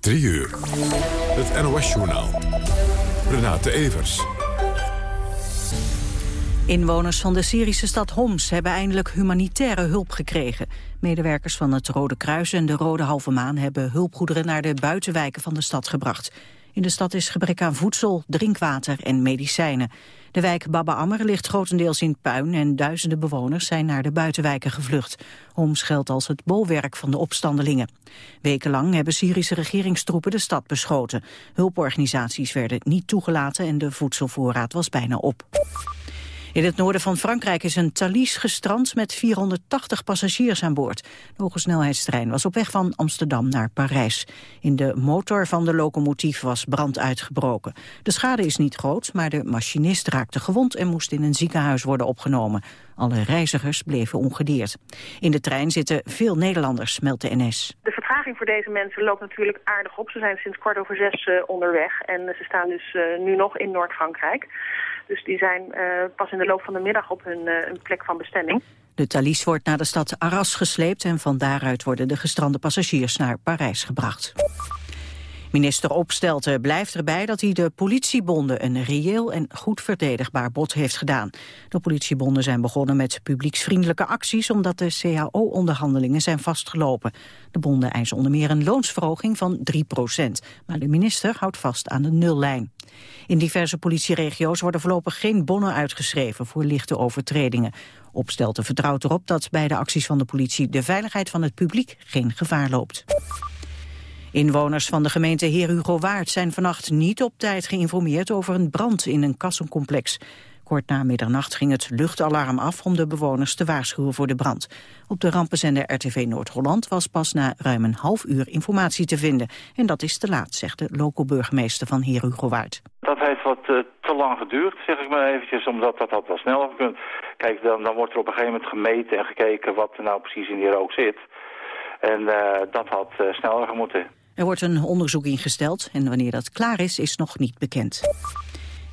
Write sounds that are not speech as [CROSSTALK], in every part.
3 uur. Het NOS-journaal. Renate Evers. Inwoners van de Syrische stad Homs hebben eindelijk humanitaire hulp gekregen. Medewerkers van het Rode Kruis en de Rode Halve Maan hebben hulpgoederen naar de buitenwijken van de stad gebracht. In de stad is gebrek aan voedsel, drinkwater en medicijnen. De wijk Baba Ammer ligt grotendeels in puin en duizenden bewoners zijn naar de buitenwijken gevlucht. Homs geldt als het bolwerk van de opstandelingen. Wekenlang hebben Syrische regeringstroepen de stad beschoten. Hulporganisaties werden niet toegelaten en de voedselvoorraad was bijna op. In het noorden van Frankrijk is een Thalys gestrand met 480 passagiers aan boord. De hogesnelheidstrein was op weg van Amsterdam naar Parijs. In de motor van de locomotief was brand uitgebroken. De schade is niet groot, maar de machinist raakte gewond en moest in een ziekenhuis worden opgenomen. Alle reizigers bleven ongedeerd. In de trein zitten veel Nederlanders, meldt de NS. De vertraging voor deze mensen loopt natuurlijk aardig op. Ze zijn sinds kwart over zes uh, onderweg en ze staan dus uh, nu nog in Noord-Frankrijk. Dus die zijn uh, pas in de loop van de middag op hun, uh, plek van bestemming. De Thalys wordt naar de stad Arras gesleept... en van daaruit worden de gestrande passagiers naar Parijs gebracht. Minister Opstelten blijft erbij dat hij de politiebonden een reëel en goed verdedigbaar bod heeft gedaan. De politiebonden zijn begonnen met publieksvriendelijke acties omdat de CAO-onderhandelingen zijn vastgelopen. De bonden eisen onder meer een loonsverhoging van 3 procent. Maar de minister houdt vast aan de nullijn. In diverse politieregio's worden voorlopig geen bonnen uitgeschreven voor lichte overtredingen. Opstelten vertrouwt erop dat bij de acties van de politie de veiligheid van het publiek geen gevaar loopt. Inwoners van de gemeente Heer Waard zijn vannacht niet op tijd geïnformeerd over een brand in een kassencomplex. Kort na middernacht ging het luchtalarm af om de bewoners te waarschuwen voor de brand. Op de rampenzender RTV Noord-Holland was pas na ruim een half uur informatie te vinden. En dat is te laat, zegt de loco-burgemeester van Heer Waard. Dat heeft wat uh, te lang geduurd, zeg ik maar eventjes, omdat dat had wel sneller gekund. Kijk, dan, dan wordt er op een gegeven moment gemeten en gekeken wat er nou precies in die rook zit. En uh, dat had uh, sneller gemoeten. Er wordt een onderzoek ingesteld en wanneer dat klaar is, is nog niet bekend.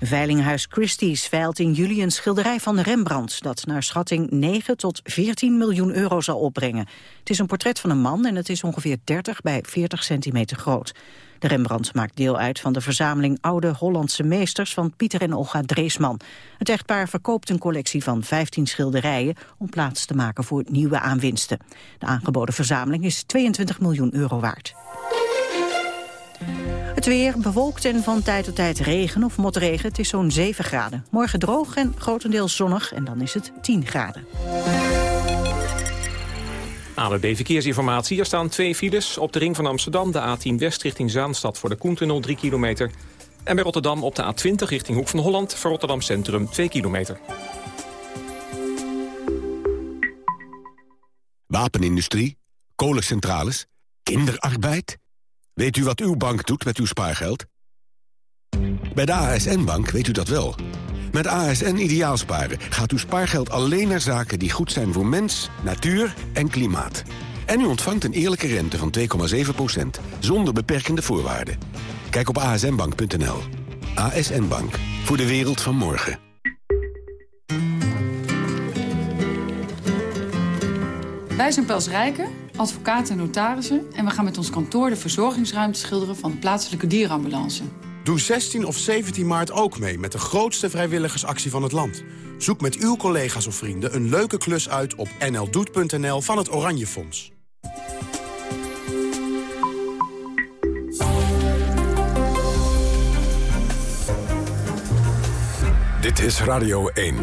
Veilinghuis Christie's veilt in juli een schilderij van Rembrandt... dat naar schatting 9 tot 14 miljoen euro zal opbrengen. Het is een portret van een man en het is ongeveer 30 bij 40 centimeter groot. De Rembrandt maakt deel uit van de verzameling oude Hollandse meesters van Pieter en Olga Dreesman. Het echtpaar verkoopt een collectie van 15 schilderijen om plaats te maken voor nieuwe aanwinsten. De aangeboden verzameling is 22 miljoen euro waard. Het weer bewolkt en van tijd tot tijd regen of motregen. Het is zo'n 7 graden. Morgen droog en grotendeels zonnig en dan is het 10 graden. ABB Verkeersinformatie. Er staan twee files op de ring van Amsterdam. De A10 West richting Zaanstad voor de Koentunnel 3 kilometer. En bij Rotterdam op de A20 richting Hoek van Holland... voor Rotterdam Centrum 2 kilometer. Wapenindustrie, kolencentrales, kinderarbeid... Weet u wat uw bank doet met uw spaargeld? Bij de ASN-bank weet u dat wel. Met ASN Ideaalsparen gaat uw spaargeld alleen naar zaken die goed zijn voor mens, natuur en klimaat. En u ontvangt een eerlijke rente van 2,7%, zonder beperkende voorwaarden. Kijk op asnbank.nl. ASN Bank, voor de wereld van morgen. Wij zijn Pels Rijken advocaten en notarissen... en we gaan met ons kantoor de verzorgingsruimte schilderen... van de plaatselijke dierenambulance. Doe 16 of 17 maart ook mee met de grootste vrijwilligersactie van het land. Zoek met uw collega's of vrienden een leuke klus uit op nldoet.nl van het Oranje Fonds. Dit is Radio 1.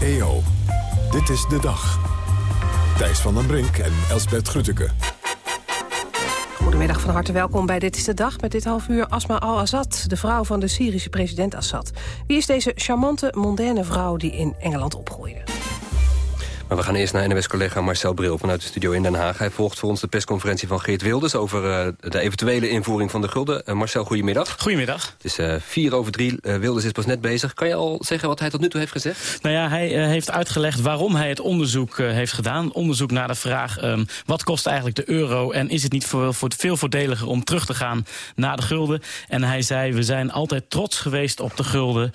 EO. Dit is de dag. Thijs van den Brink en Elsbert Grütke. Goedemiddag, van harte welkom bij Dit is de Dag. Met dit half uur Asma al-Assad, de vrouw van de Syrische president Assad. Wie is deze charmante, mondaine vrouw die in Engeland opgroeide? Maar we gaan eerst naar NWS-collega Marcel Bril vanuit de studio in Den Haag. Hij volgt voor ons de persconferentie van Geert Wilders... over uh, de eventuele invoering van de gulden. Uh, Marcel, goedemiddag. Goedemiddag. Het is uh, vier over drie. Wilders is pas net bezig. Kan je al zeggen wat hij tot nu toe heeft gezegd? Nou ja, hij heeft uitgelegd waarom hij het onderzoek heeft gedaan. Onderzoek naar de vraag, um, wat kost eigenlijk de euro... en is het niet voor, voor veel voordeliger om terug te gaan naar de gulden? En hij zei, we zijn altijd trots geweest op de gulden.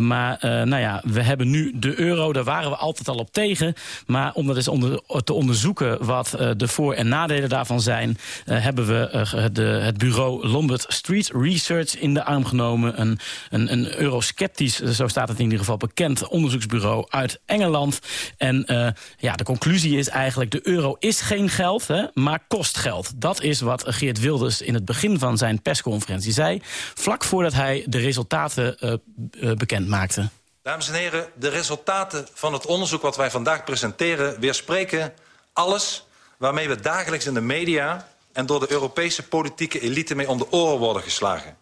maar nou ja, we hebben nu de euro, daar waren we altijd al op tegen... Maar om dat eens onder, te onderzoeken wat de voor- en nadelen daarvan zijn... hebben we de, het bureau Lombard Street Research in de arm genomen. Een, een, een eurosceptisch, zo staat het in ieder geval bekend, onderzoeksbureau uit Engeland. En ja, de conclusie is eigenlijk, de euro is geen geld, hè, maar kost geld. Dat is wat Geert Wilders in het begin van zijn persconferentie zei... vlak voordat hij de resultaten bekend maakte. Dames en heren, de resultaten van het onderzoek wat wij vandaag presenteren... weerspreken alles waarmee we dagelijks in de media... en door de Europese politieke elite mee om de oren worden geslagen.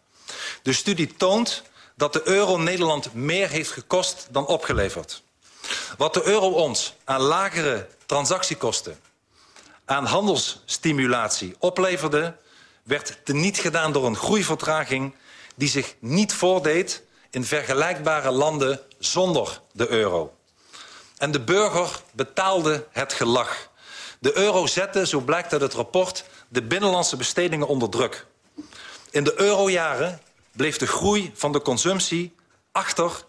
De studie toont dat de euro Nederland meer heeft gekost dan opgeleverd. Wat de euro ons aan lagere transactiekosten aan handelsstimulatie opleverde... werd teniet gedaan door een groeivertraging die zich niet voordeed... in vergelijkbare landen zonder de euro. En de burger betaalde het gelach. De euro zette, zo blijkt uit het rapport, de binnenlandse bestedingen onder druk. In de eurojaren bleef de groei van de consumptie achter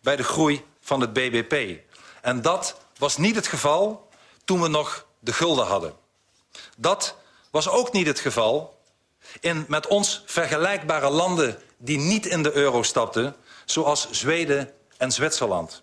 bij de groei van het BBP. En dat was niet het geval toen we nog de gulden hadden. Dat was ook niet het geval in met ons vergelijkbare landen die niet in de euro stapten, zoals Zweden en Zwitserland.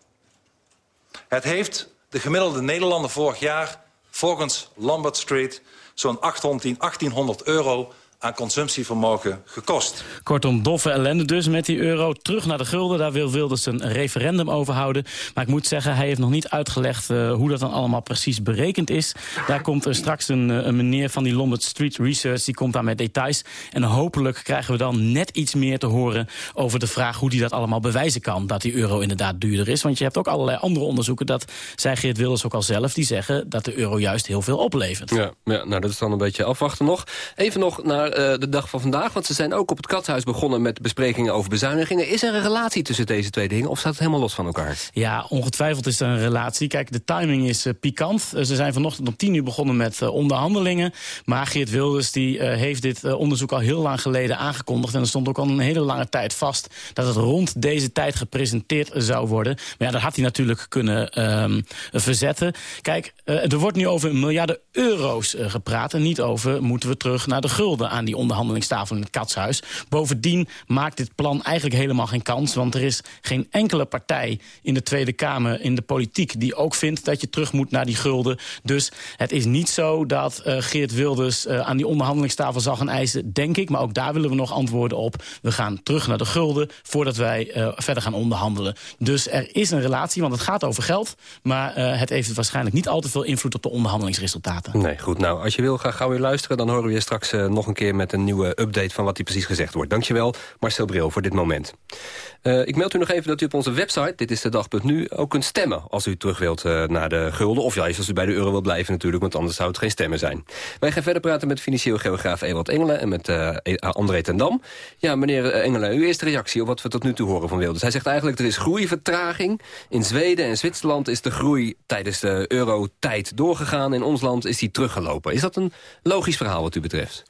Het heeft de gemiddelde Nederlander vorig jaar volgens Lambert Street zo'n 1800 euro aan consumptievermogen gekost. Kortom, doffe ellende dus met die euro. Terug naar de gulden, daar wil Wilders een referendum over houden. Maar ik moet zeggen, hij heeft nog niet uitgelegd... Uh, hoe dat dan allemaal precies berekend is. Daar komt er straks een, een meneer van die Lombard Street Research... die komt daar met details. En hopelijk krijgen we dan net iets meer te horen... over de vraag hoe hij dat allemaal bewijzen kan... dat die euro inderdaad duurder is. Want je hebt ook allerlei andere onderzoeken... dat zei Geert Wilders ook al zelf... die zeggen dat de euro juist heel veel oplevert. Ja, ja nou dat is dan een beetje afwachten nog. Even nog naar uh, de dag van vandaag? Want ze zijn ook op het Kathuis begonnen met besprekingen over bezuinigingen. Is er een relatie tussen deze twee dingen of staat het helemaal los van elkaar? Ja, ongetwijfeld is er een relatie. Kijk, de timing is uh, pikant. Uh, ze zijn vanochtend om tien uur begonnen met onderhandelingen. Maar Geert Wilders die, heeft dit onderzoek al heel lang geleden aangekondigd. En er stond ook al een hele lange tijd vast dat het rond deze tijd gepresenteerd zou worden. Maar ja, dat had hij natuurlijk kunnen ehm, verzetten. Kijk, er wordt nu over miljarden euro's gepraat en niet over moeten we terug naar de gulden aan die onderhandelingstafel in het Katshuis. Bovendien maakt dit plan eigenlijk helemaal geen kans... want er is geen enkele partij in de Tweede Kamer, in de politiek... die ook vindt dat je terug moet naar die gulden. Dus het is niet zo dat uh, Geert Wilders uh, aan die onderhandelingstafel zal gaan eisen... denk ik, maar ook daar willen we nog antwoorden op. We gaan terug naar de gulden voordat wij uh, verder gaan onderhandelen. Dus er is een relatie, want het gaat over geld... maar het heeft waarschijnlijk niet al te veel invloed op de onderhandelingsresultaten. Nee, goed. Nou, als je wil, ga gauw weer luisteren. Dan horen we je straks nog een keer met een nieuwe update van wat hier precies gezegd wordt. Dankjewel, Marcel Bril, voor dit moment. Uh, ik meld u nog even dat u op onze website, dit is de dag.nu, ook kunt stemmen als u terug wilt uh, naar de gulden. Of juist als u bij de euro wilt blijven natuurlijk, want anders zou het geen stemmen zijn. Wij gaan verder praten met financieel geograaf Ewald Engelen en met uh, André ten Dam. Ja, meneer Engelen, uw eerste reactie op wat we tot nu toe horen van Wilders. Hij zegt eigenlijk, er is groeivertraging. In Zweden en Zwitserland is de groei tijdens de euro-tijd doorgegaan. In ons land is die teruggelopen. Is dat een logisch verhaal wat u betreft?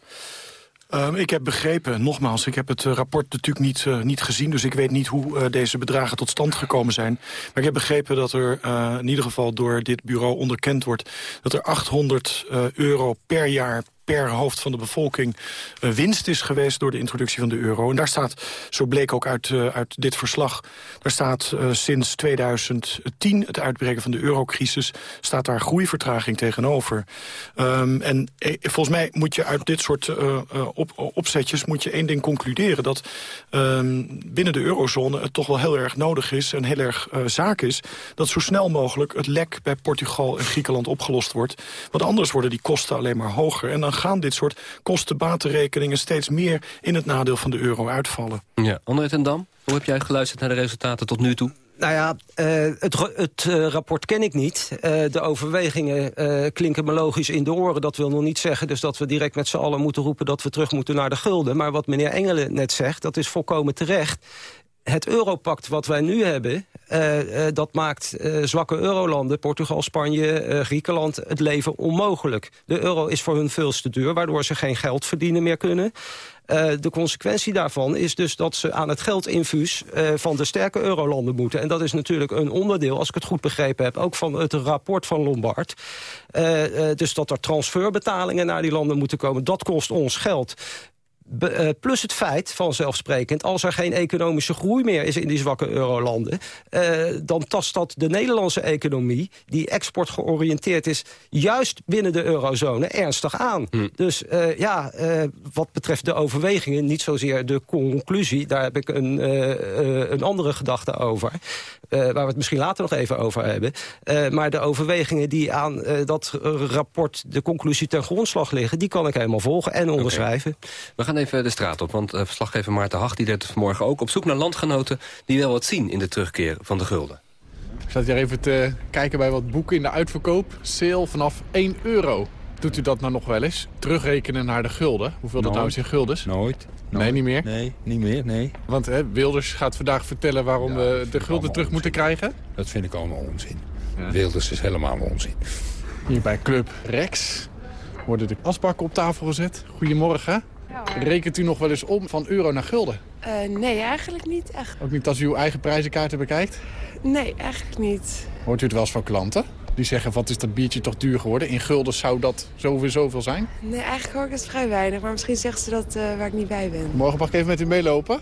Um, ik heb begrepen, nogmaals, ik heb het uh, rapport natuurlijk niet, uh, niet gezien... dus ik weet niet hoe uh, deze bedragen tot stand gekomen zijn. Maar ik heb begrepen dat er in ieder geval door dit bureau onderkend wordt... dat er 800 euro per jaar per hoofd van de bevolking uh, winst is geweest door de introductie van de euro. En daar staat, zo bleek ook uit, uh, uit dit verslag... daar staat uh, sinds 2010, het uitbreken van de eurocrisis... staat daar groeivertraging tegenover. Um, en volgens mij moet je uit dit soort op, opzetjes... moet je één ding concluderen, dat um, binnen de eurozone... het toch wel heel erg nodig is en heel erg zaak is... dat zo snel mogelijk het lek bij Portugal en Griekenland opgelost wordt. Want anders worden die kosten alleen maar hoger. En dan gaan dit soort kosten-batenrekeningen steeds meer in het nadeel van de euro uitvallen. Ja, André ten Dam, hoe heb jij geluisterd naar de resultaten tot nu toe? Nou ja, uh, het, het uh, rapport ken ik niet. Uh, de overwegingen klinken me logisch in de oren. Dat wil nog niet zeggen dus dat we direct met z'n allen moeten roepen... dat we terug moeten naar de gulden. Maar wat meneer Engelen net zegt, dat is volkomen terecht het europact wat wij nu hebben... Uh, uh, dat maakt uh, zwakke eurolanden, Portugal, Spanje, Griekenland... het leven onmogelijk. De euro is voor hun veel te duur, waardoor ze geen geld verdienen meer kunnen. De consequentie daarvan is dus dat ze aan het geldinfuus van de sterke eurolanden moeten. En dat is natuurlijk een onderdeel, als ik het goed begrepen heb... ook van het rapport van Lombard. Dus dat er transferbetalingen naar die landen moeten komen. Dat kost ons geld. Be, uh, plus het feit, vanzelfsprekend, als er geen economische groei meer is in die zwakke eurolanden, uh, dan tast dat de Nederlandse economie, die export georiënteerd is, juist binnen de eurozone, ernstig aan. Hm. Dus uh, ja, wat betreft de overwegingen, niet zozeer de conclusie, daar heb ik een, een andere gedachte over, waar we het misschien later nog even over hebben. maar de overwegingen die aan dat rapport, de conclusie ten grondslag liggen, die kan ik helemaal volgen en onderschrijven. Okay. We gaan even de straat op, want uh, verslaggever Maarten Hag... die deed vanmorgen ook op zoek naar landgenoten... die wel wat zien in de terugkeer van de gulden. Ik zat hier even te kijken bij wat boeken in de uitverkoop. Sale vanaf 1 euro. Doet u dat nou nog wel eens? Terugrekenen naar de gulden? Hoeveel dat nou is in guldens? Nooit. Nooit. Nee, niet meer? Nee, niet meer, nee. Want hè, Wilders gaat vandaag vertellen waarom ja, we de gulden terug onzin. moeten krijgen? Dat vind ik allemaal onzin. Ja. Wilders is helemaal onzin. Hier bij Club Rex worden de asbakken op tafel gezet. Goedemorgen. Rekent u nog wel eens om van euro naar gulden? Uh, nee, eigenlijk niet echt. Ook niet als u uw eigen prijzenkaarten bekijkt? Nee, eigenlijk niet. Hoort u het wel eens van klanten? Die zeggen, wat is dat biertje toch duur geworden? In gulden zou dat zoveel zoveel zijn? Nee, eigenlijk hoor ik het vrij weinig. Maar misschien zeggen ze dat uh, waar ik niet bij ben. Morgen mag ik even met u meelopen?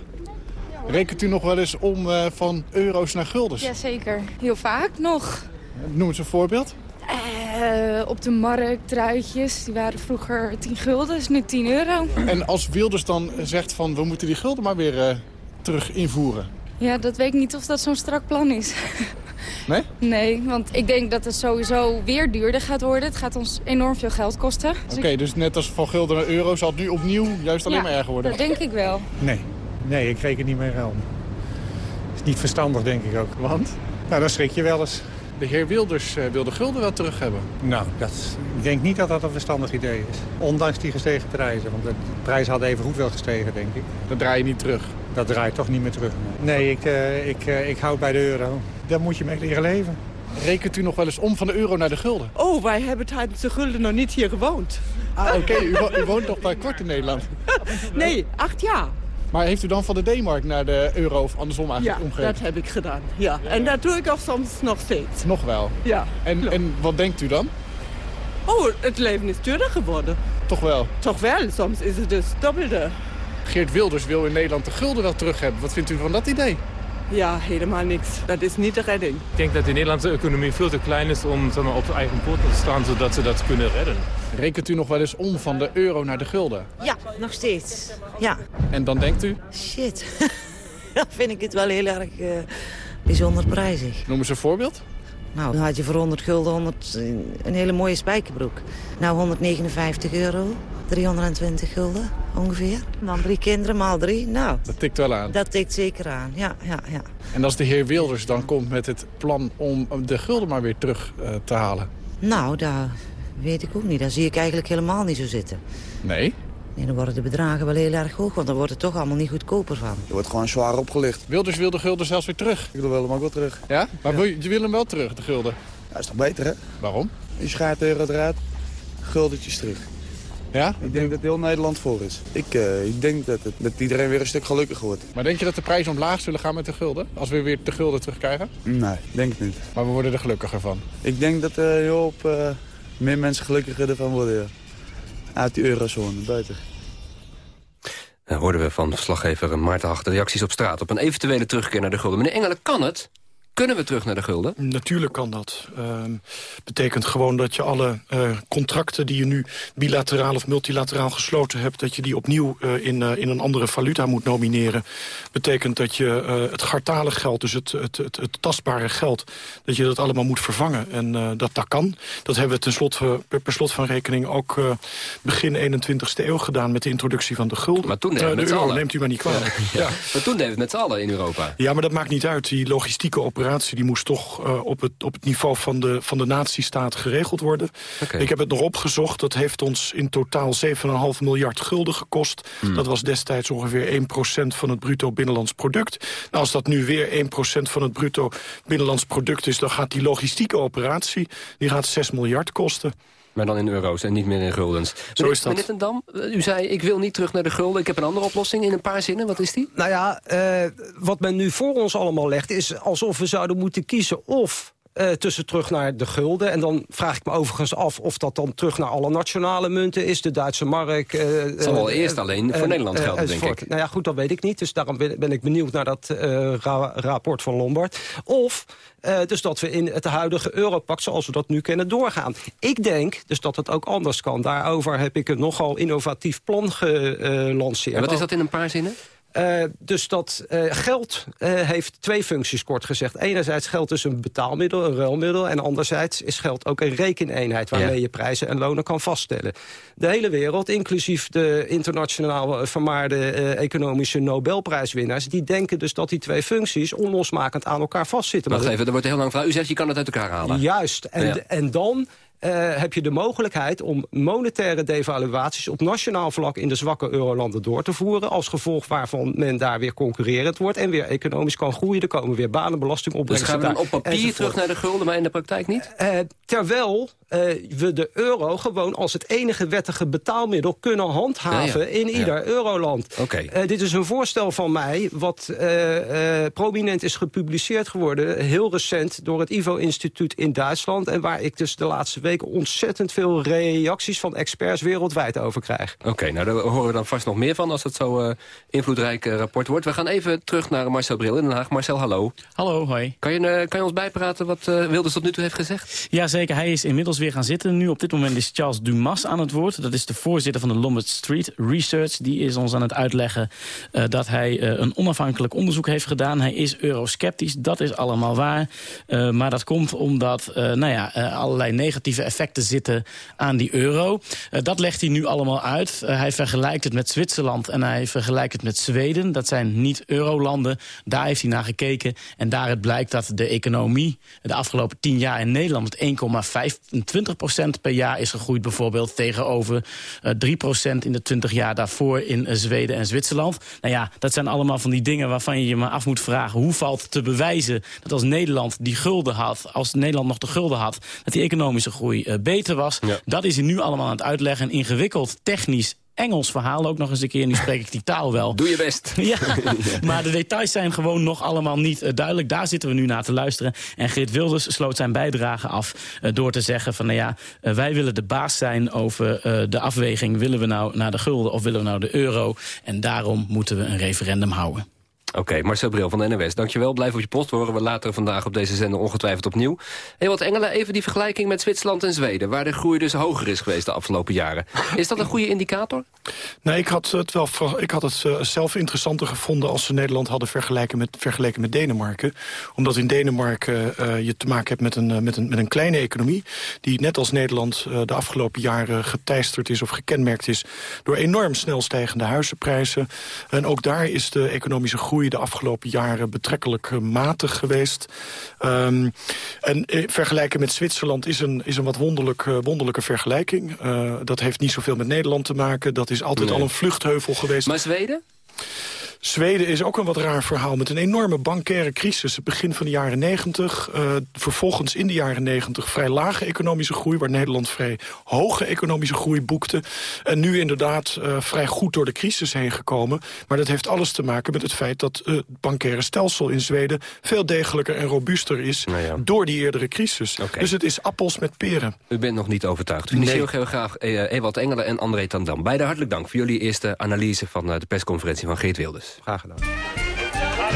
Rekent u nog wel eens om uh, van euro's naar guldens? Jazeker, heel vaak nog. Noem eens een voorbeeld. Uh, op de markt, truitjes, die waren vroeger 10 gulden, is nu 10 euro. En als Wilders dan zegt van we moeten die gulden maar weer uh, terug invoeren? Ja, dat weet ik niet of dat zo'n strak plan is. [LAUGHS] Nee? Nee, want ik denk dat het sowieso weer duurder gaat worden. Het gaat ons enorm veel geld kosten. Dus Oké, okay, ik... dus net als van gulden naar euro zal het nu opnieuw juist alleen ja, maar erger worden? dat denk ik wel. Nee, nee ik reken niet meer om. is niet verstandig, denk ik ook. Want? Nou, dan schrik je wel eens. De heer Wilders uh, wil de gulden wel terug hebben. Nou, dat, ik denk niet dat dat een verstandig idee is. Ondanks die gestegen prijzen. Want de prijzen hadden even goed wel gestegen, denk ik. Dat draai je niet terug? Dat draait toch niet meer terug. Nee, ik, uh, ik, uh, ik hou bij de euro. Daar moet je mee leren leven. Rekent u nog wel eens om van de euro naar de gulden? Oh, wij hebben tijdens de gulden nog niet hier gewoond. Ah, oké. Okay. u, wo u, woont nog bij kort in Nederland? nee, acht jaar. Maar heeft u dan van de D-mark naar de euro of andersom eigenlijk ja, omgegeven? dat heb ik gedaan. Ja. En dat doe ik ook soms nog steeds. Nog wel? Ja. En, en wat denkt u dan? Oh, het leven is duurder geworden. Toch wel? Toch wel. Soms is het dus dubbelde. Geert Wilders wil in Nederland de gulden wel terug hebben. Wat vindt u van dat idee? Ja, helemaal niks. Dat is niet de redding. Ik denk dat de Nederlandse economie veel te klein is om zeg maar, op eigen poten te staan, zodat ze dat kunnen redden. Rekent u nog wel eens om van de euro naar de gulden? Ja, nog steeds. Ja. En dan denkt u? Shit, [LAUGHS] dan vind ik het wel heel erg uh, bijzonder prijzig. Noem eens een voorbeeld. Nou, dan had je voor 100 gulden 100, een hele mooie spijkerbroek. Nou, 159 euro. 320 gulden ongeveer. Dan drie kinderen maal drie. Nou, dat tikt wel aan. Dat tikt zeker aan, ja. ja, ja. En als de heer Wilders dan komt met het plan om de gulden maar weer terug uh, te halen? Nou, dat weet ik ook niet. Dat zie ik eigenlijk helemaal niet zo zitten. Nee? Nee, dan worden de bedragen wel heel erg hoog, want dan wordt het toch allemaal niet goedkoper van. Je wordt gewoon zwaar opgelicht. Wilders wil de gulden zelfs weer terug. Ik wil hem ook wel terug. Ja? Maar ja. Wil je, je wil hem wel terug, de gulden? Ja, dat is toch beter, hè? Waarom? Je schaart euro eruit, guldetjes terug. Ja? Ik denk dat heel Nederland voor is. Ik, uh, ik denk dat, het, dat iedereen weer een stuk gelukkiger wordt. Maar denk je dat de prijzen omlaag zullen gaan met de gulden? Als we weer de gulden terugkrijgen? Nee, denk ik niet. Maar we worden er gelukkiger van? Ik denk dat uh, heel op, uh, meer mensen gelukkiger ervan worden, ja. Uit die eurozone, buiten. Dan hoorden we van verslaggever Maarten Hag de reacties op straat... op een eventuele terugkeer naar de gulden. Meneer Engelen, kan het? Kunnen we terug naar de gulden? Natuurlijk kan dat. Uh, betekent gewoon dat je alle uh, contracten die je nu bilateraal of multilateraal gesloten hebt... dat je die opnieuw uh, in, in een andere valuta moet nomineren. Betekent dat je het gartale geld, dus het, het, het, het, tastbare geld... dat je dat allemaal moet vervangen. En dat, dat kan. Dat hebben we ten slot, per, per slot van rekening ook begin 21ste eeuw gedaan... met de introductie van de gulden. Maar toen de met euro, neemt u maar niet kwalijk. Ja. Ja. [LAUGHS] Maar toen deden we het met z'n allen in Europa. Ja, maar dat maakt niet uit. Die logistieke operatie die moest toch uh, op, het, op het niveau van de, van de nazistaat geregeld worden. Okay. Ik heb het nog opgezocht. Dat heeft ons in totaal 7,5 miljard gulden gekost. Mm. Dat was destijds ongeveer 1% van het bruto binnenlands product. Nou, als dat nu weer 1% van het bruto binnenlands product is... dan gaat die logistieke operatie die gaat 6 miljard kosten. Maar dan in euro's en niet meer in guldens. Zo is dat. Meneer Dam, u zei ik wil niet terug naar de gulden. Ik heb een andere oplossing in een paar zinnen. Wat is die? Nou ja, uh, wat men nu voor ons allemaal legt... is alsof we zouden moeten kiezen of uh, tussen terug naar de gulden. En dan vraag ik me overigens af of dat dan terug naar alle nationale munten is. De Duitse mark. Uh, het zal wel eerst alleen voor Nederland gelden, denk ik. Nou ja, goed, dat weet ik niet. Dus daarom ben, ben ik benieuwd naar dat ra rapport van Lombard. Of dus dat we in het huidige Europact, zoals we dat nu kennen, doorgaan. Ik denk dus dat het ook anders kan. Daarover heb ik een nogal innovatief plan gelanceerd. En wat is dat in een paar zinnen? Uh, dus dat uh, geld uh, heeft twee functies, kort gezegd. Enerzijds geld is een betaalmiddel, een ruilmiddel... en anderzijds is geld ook een rekeneenheid... waarmee ja. je prijzen en lonen kan vaststellen. De hele wereld, inclusief de internationaal vermaarde economische Nobelprijswinnaars... die denken dus dat die twee functies onlosmakend aan elkaar vastzitten. Wacht even, er wordt heel lang vraag. U zegt je kan het uit elkaar halen. Juist, en, ja. en dan uh, heb je de mogelijkheid om monetaire devaluaties op nationaal vlak in de zwakke eurolanden door te voeren. Als gevolg waarvan men daar weer concurrerend wordt en weer economisch kan groeien. Er komen weer banen, belastingopbrengsten. Dus gaan we dan op papier terug naar de gulden, maar in de praktijk niet? Uh, terwijl uh, we de euro gewoon als het enige wettige betaalmiddel kunnen handhaven ja, ja. in ieder ja. euroland. Okay. Uh, dit is een voorstel van mij wat uh, prominent is gepubliceerd geworden, heel recent door het IVO-instituut in Duitsland. En waar ik dus de laatste weken ontzettend veel reacties van experts wereldwijd over krijg. Oké, okay, nou daar horen we dan vast nog meer van als het zo invloedrijk rapport wordt. We gaan even terug naar Marcel Bril in Den Haag. Marcel, hallo. Hallo, hoi. Kan je, kan je ons bijpraten wat Wilders tot nu toe heeft gezegd? Jazeker, hij is inmiddels weer gaan zitten. Nu op dit moment is Charles Dumas aan het woord. Dat is de voorzitter van de Lombard Street Research. Die is ons aan het uitleggen uh, dat hij uh, een onafhankelijk onderzoek heeft gedaan. Hij is eurosceptisch, dat is allemaal waar. Uh, maar dat komt omdat nou ja, allerlei negatieve effecten zitten aan die euro. dat legt hij nu allemaal uit. hij vergelijkt het met Zwitserland en hij vergelijkt het met Zweden. Dat zijn niet-eurolanden. Daar heeft hij naar gekeken. En daaruit blijkt dat de economie de afgelopen tien jaar in Nederland met 1,5 20% per jaar is gegroeid bijvoorbeeld... tegenover uh, 3% in de 20 jaar daarvoor in uh, Zweden en Zwitserland. Nou ja, dat zijn allemaal van die dingen waarvan je je maar af moet vragen... hoe valt te bewijzen dat als Nederland die gulden had... als Nederland nog de gulden had, dat die economische groei uh, beter was. Ja. Dat is hij nu allemaal aan het uitleggen. Ingewikkeld, technisch Engels verhaal ook nog eens een keer. Nu spreek ik die taal wel. Doe je best. [LAUGHS] [LAUGHS] Ja, maar de details zijn gewoon nog allemaal niet uh, duidelijk. Daar zitten we nu naar te luisteren. En Geert Wilders sloot zijn bijdrage af uh, door te zeggen van... nou ja, uh, wij willen de baas zijn over de afweging. Willen we nou naar de gulden of willen we nou de euro? En daarom moeten we een referendum houden. Oké, Marcel Bril van de NWS, dankjewel. Blijf op je post, horen we later vandaag op deze zender ongetwijfeld opnieuw. Hey, wat Engelen, even die vergelijking met Zwitserland en Zweden... waar de groei dus hoger is geweest de afgelopen jaren. Is dat een goede indicator? Nee, ik had het, wel, ik had het uh, zelf interessanter gevonden... als ze Nederland hadden vergeleken met, vergeleken met Denemarken. Omdat in Denemarken uh, je te maken hebt met een, uh, met, een, met een kleine economie... die net als Nederland de afgelopen jaren geteisterd is of gekenmerkt is... door enorm snel stijgende huizenprijzen. En ook daar is de economische groei de afgelopen jaren betrekkelijk uh, matig geweest. Um, en uh, vergelijken met Zwitserland is een, is een wat wonderlijk, uh, wonderlijke vergelijking. dat heeft niet zoveel met Nederland te maken. Dat is altijd nee. al een vluchtheuvel geweest. Maar Zweden? Zweden is ook een wat raar verhaal met een enorme bankaire crisis. Het begin van de jaren 90. Uh, vervolgens in de jaren 90 vrij lage economische groei... waar Nederland vrij hoge economische groei boekte. En nu inderdaad uh, vrij goed door de crisis heen gekomen. Maar dat heeft alles te maken met het feit dat uh, het bankaire stelsel in Zweden... veel degelijker en robuuster is nou ja. door die eerdere crisis. Okay. Dus het is appels met peren. U bent nog niet overtuigd. Financieel nee. geograaf Ewald Engelen en André Tandam. Beide hartelijk dank voor jullie eerste analyse van de persconferentie van Geert Wilders. Graag gedaan.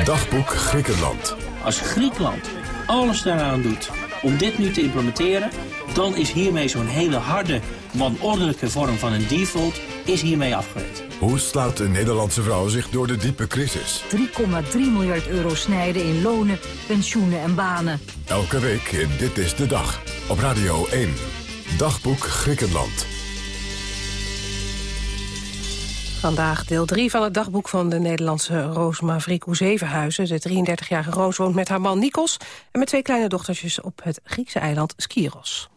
Dagboek Griekenland. Als Griekenland alles daaraan doet om dit nu te implementeren... dan is hiermee zo'n hele harde, wanordelijke vorm van een default... is hiermee afgewerkt. Hoe slaat de Nederlandse vrouw zich door de diepe crisis? 3,3 miljard euro snijden in lonen, pensioenen en banen. Elke week in Dit is de Dag. Op Radio 1. Dagboek Griekenland. Vandaag deel 3 van het dagboek van de Nederlandse Roos Mavrikou Zevenhuizen. De 33-jarige Roos woont met haar man Nikos... en met twee kleine dochtertjes op het Griekse eiland Skiros.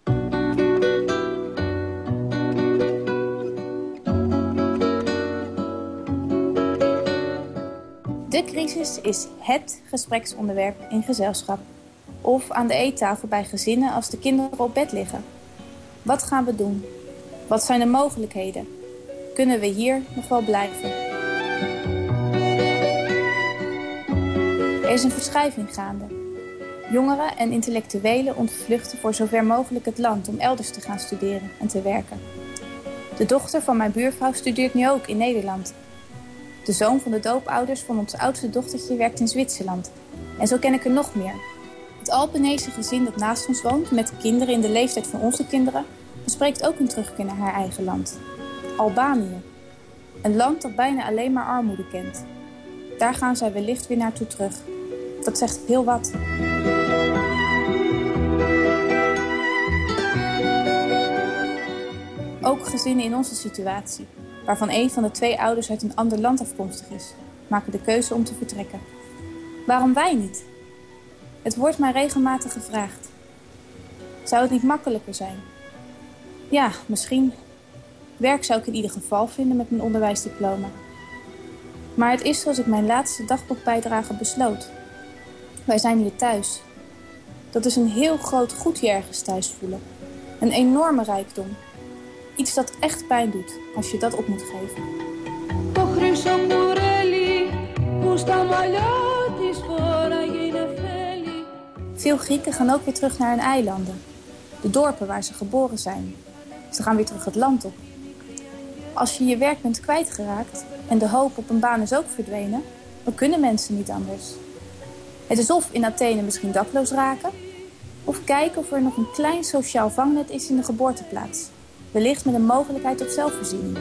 De crisis is HET gespreksonderwerp in gezelschap. Of aan de eettafel bij gezinnen als de kinderen op bed liggen. Wat gaan we doen? Wat zijn de mogelijkheden? Kunnen we hier nog wel blijven? Er is een verschuiving gaande. Jongeren en intellectuelen ontvluchten voor zover mogelijk het land om elders te gaan studeren en te werken. De dochter van mijn buurvrouw studeert nu ook in Nederland. De zoon van de doopouders van ons oudste dochtertje werkt in Zwitserland. En zo ken ik er nog meer. Het Alpenese gezin dat naast ons woont, met kinderen in de leeftijd van onze kinderen, bespreekt ook een terugkeer naar haar eigen land. Albanië. Een land dat bijna alleen maar armoede kent. Daar gaan zij wellicht weer naartoe terug. Dat zegt heel wat. Ook gezinnen in onze situatie, waarvan een van de twee ouders uit een ander land afkomstig is, maken de keuze om te vertrekken. Waarom wij niet? Het wordt mij regelmatig gevraagd. Zou het niet makkelijker zijn? Ja, misschien. Werk zou ik in ieder geval vinden met mijn onderwijsdiploma. Maar het is zoals ik mijn laatste dagboekbijdrage besloot. Wij zijn hier thuis. Dat is een heel groot goed je ergens thuis voelen. Een enorme rijkdom. Iets dat echt pijn doet als je dat op moet geven. Veel Grieken gaan ook weer terug naar hun eilanden. De dorpen waar ze geboren zijn. Ze gaan weer terug het land op. Als je je werk bent kwijtgeraakt en de hoop op een baan is ook verdwenen... dan kunnen mensen niet anders. Het is of in Athene misschien dakloos raken... of kijken of er nog een klein sociaal vangnet is in de geboorteplaats. Wellicht met een mogelijkheid tot zelfvoorziening.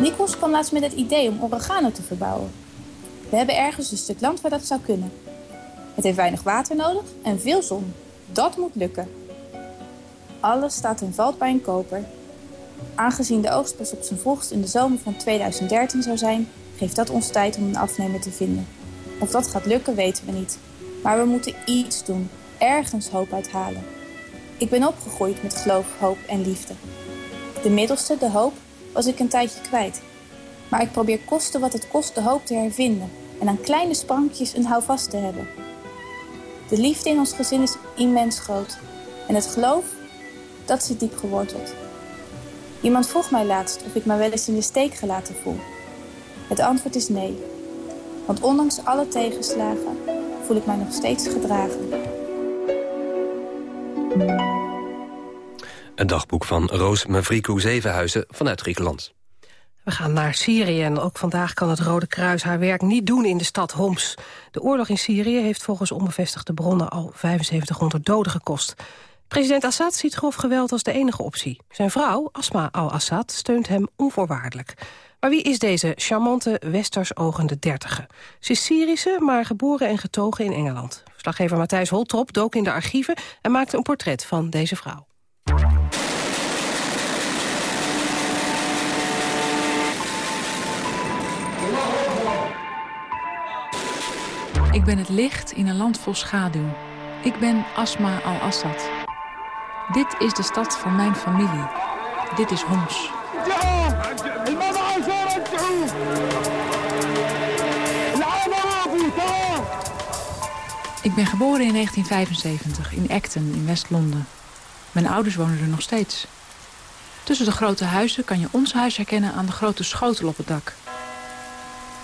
Nikos kwam laatst met het idee om oregano te verbouwen. We hebben ergens een stuk land waar dat zou kunnen. Het heeft weinig water nodig en veel zon. Dat moet lukken. Alles staat en valt bij een koper. Aangezien de oogst pas op zijn vroegst in de zomer van 2013 zou zijn... geeft dat ons tijd om een afnemer te vinden. Of dat gaat lukken, weten we niet. Maar we moeten iets doen. Ergens hoop uithalen. Ik ben opgegroeid met geloof, hoop en liefde. De middelste, de hoop, was ik een tijdje kwijt. Maar ik probeer kosten wat het kost de hoop te hervinden... en aan kleine sprankjes een houvast te hebben. De liefde in ons gezin is immens groot. En het geloof, dat zit diep geworteld. Iemand vroeg mij laatst of ik me wel eens in de steek gelaten voel. Het antwoord is nee. Want ondanks alle tegenslagen voel ik mij nog steeds gedragen. Een dagboek van Roos Mavrikou Zevenhuizen vanuit Griekenland. We gaan naar Syrië en ook vandaag kan het Rode Kruis haar werk niet doen in de stad Homs. De oorlog in Syrië heeft volgens onbevestigde bronnen al 7500 doden gekost. President Assad ziet grof geweld als de enige optie. Zijn vrouw, Asma al-Assad, steunt hem onvoorwaardelijk. Maar wie is deze charmante, westers-ogende dertiger? Ze is Syrische, maar geboren en getogen in Engeland. Verslaggever Matthijs Holtrop dook in de archieven en maakte een portret van deze vrouw. Ik ben het licht in een land vol schaduw. Ik ben Asma al-Assad. Dit is de stad van mijn familie. Dit is Homs. Ik ben geboren in 1975 in Acton in West-Londen. Mijn ouders wonen er nog steeds. Tussen de grote huizen kan je ons huis herkennen aan de grote schotel op het dak.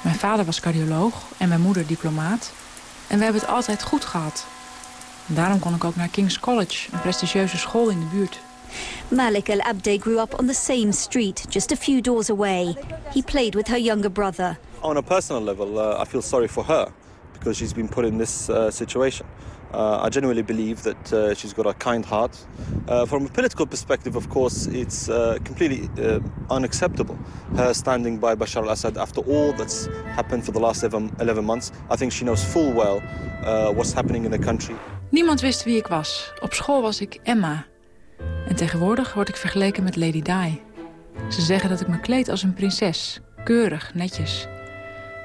Mijn vader was cardioloog en mijn moeder diplomaat. En we hebben het altijd goed gehad. Daarom kon ik ook naar King's College, een prestigieuze school in de buurt. Malik Al Abde grew up on the same street, just a few doors away. He played with her younger brother. On a personal level, uh, I feel sorry for her because she's been put in this uh, situation. Uh, I genuinely believe that uh, she's got a kind heart. Uh, from a political perspective, of course, it's uh, completely uh, unacceptable. Her standing by Bashar al-Assad after all that's happened for the last 11 months. I think she knows full well uh, what's happening in the country. Niemand wist wie ik was. Op school was ik Emma. En tegenwoordig word ik vergeleken met Lady Di. Ze zeggen dat ik me kleed als een prinses. Keurig, netjes.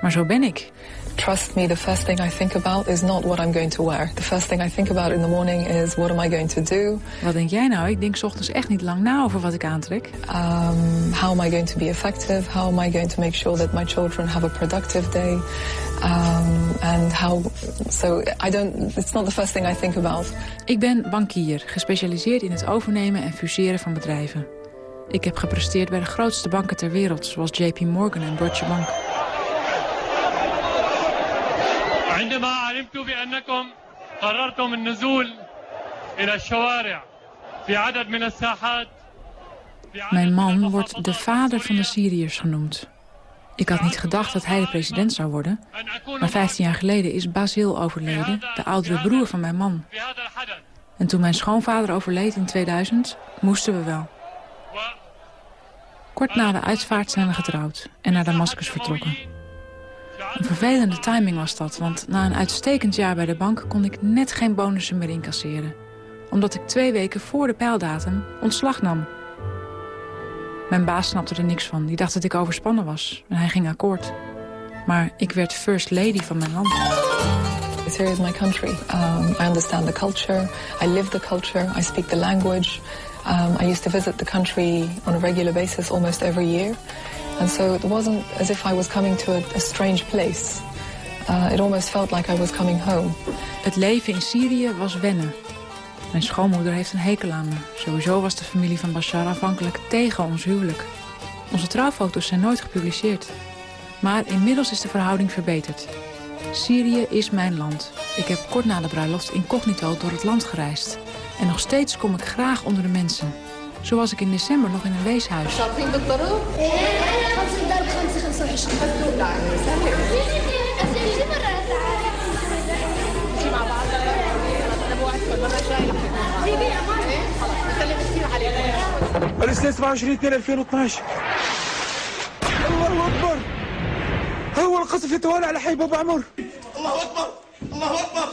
Maar zo ben ik. Trust me, the first thing I think about is not what I'm going to wear. The first thing I think about in the morning is what am I going to do? Wat denk jij nou? Ik denk 's ochtends echt niet lang na over wat ik aantrek. Um, how am I going to be effective? How am I going to make sure that my children have a productive day? Um, and how, so I don't, it's not the first thing I think about. Ik ben bankier, gespecialiseerd in het overnemen en fuseren van bedrijven. Ik heb gepresteerd bij de grootste banken ter wereld, zoals JP Morgan en Deutsche Bank. بأنكم قررتم النزول إلى الشوارع في عدد من الساحات Mijn man wordt de vader van de Syriërs genoemd. Ik had niet gedacht dat hij de president zou worden. Maar 15 jaar geleden is Basil overleden, de oudere broer van mijn man. En toen mijn schoonvader overleed in 2000, moesten we wel. Kort na de uitvaart zijn we getrouwd en naar Damascus vertrokken. Een vervelende timing was dat, want na een uitstekend jaar bij de bank... kon ik net geen bonussen meer incasseren. Omdat ik twee weken voor de pijldatum ontslag nam. Mijn baas snapte er niks van. Die dacht dat ik overspannen was. En hij ging akkoord. Maar ik werd first lady van mijn land. Syria is my country. Um, I understand the culture. I live the culture. I speak the language. Um, I used to visit the country on a regular basis almost every year. And so it wasn't as if I was coming to a, strange place. Uh, it almost felt like I was coming home. Het leven in Syrië was wennen. Mijn schoonmoeder heeft een hekel aan me. Sowieso was de familie van Bashar afhankelijk tegen ons huwelijk. Onze trouwfoto's zijn nooit gepubliceerd. Maar inmiddels is de verhouding verbeterd. Syrië is mijn land. Ik heb kort na de bruiloft incognito door het land gereisd. En nog steeds kom ik graag onder de mensen. Zo was ik in december nog in een weeshuis. الاستاذ 27 2 2012 الله اكبر هو القصف يتوالى على حي بابا عمر الله اكبر الله اكبر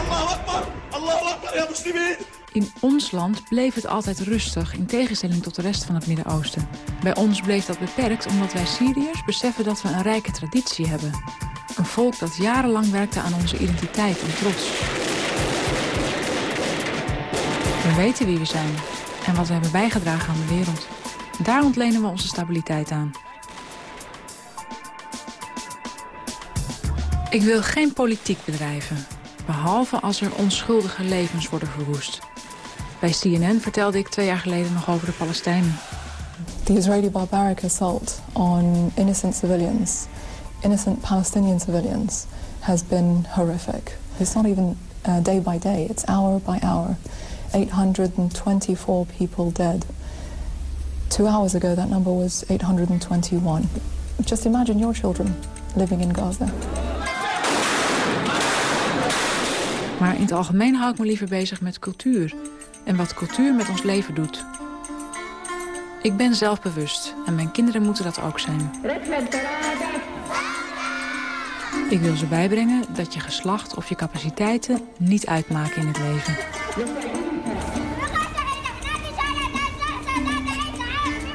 الله اكبر الله اكبر يا مسلمين In ons land bleef het altijd rustig, in tegenstelling tot de rest van het Midden-Oosten. Bij ons bleef dat beperkt omdat wij Syriërs beseffen dat we een rijke traditie hebben. Een volk dat jarenlang werkte aan onze identiteit en trots. We weten wie we zijn en wat we hebben bijgedragen aan de wereld. Daar ontlenen we onze stabiliteit aan. Ik wil geen politiek bedrijven, behalve als er onschuldige levens worden verwoest. Bij CNN vertelde ik twee jaar geleden nog over de Palestijnen. The Israeli barbaric assault on innocent civilians, innocent Palestinian civilians, has been horrific. It's not even uh, day by day, it's hour by hour. 824 people dead. Two hours ago, that number was 821. Just imagine your children living in Gaza. Maar in het algemeen hou ik me liever bezig met cultuur en wat cultuur met ons leven doet. Ik ben zelfbewust en mijn kinderen moeten dat ook zijn. Ik wil ze bijbrengen dat je geslacht of je capaciteiten niet uitmaken in het leven.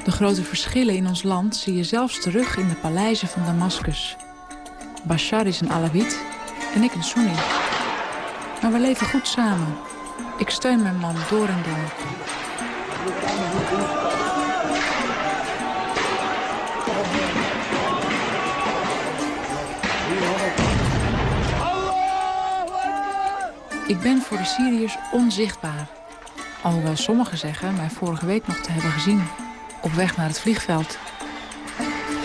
De grote verschillen in ons land zie je zelfs terug in de paleizen van Damascus. Bashar is een Alawit en ik een Sunni. Maar we leven goed samen. Ik steun mijn man door en door. Ik ben voor de Syriërs onzichtbaar. Alhoewel sommigen zeggen mij vorige week nog te hebben gezien. Op weg naar het vliegveld.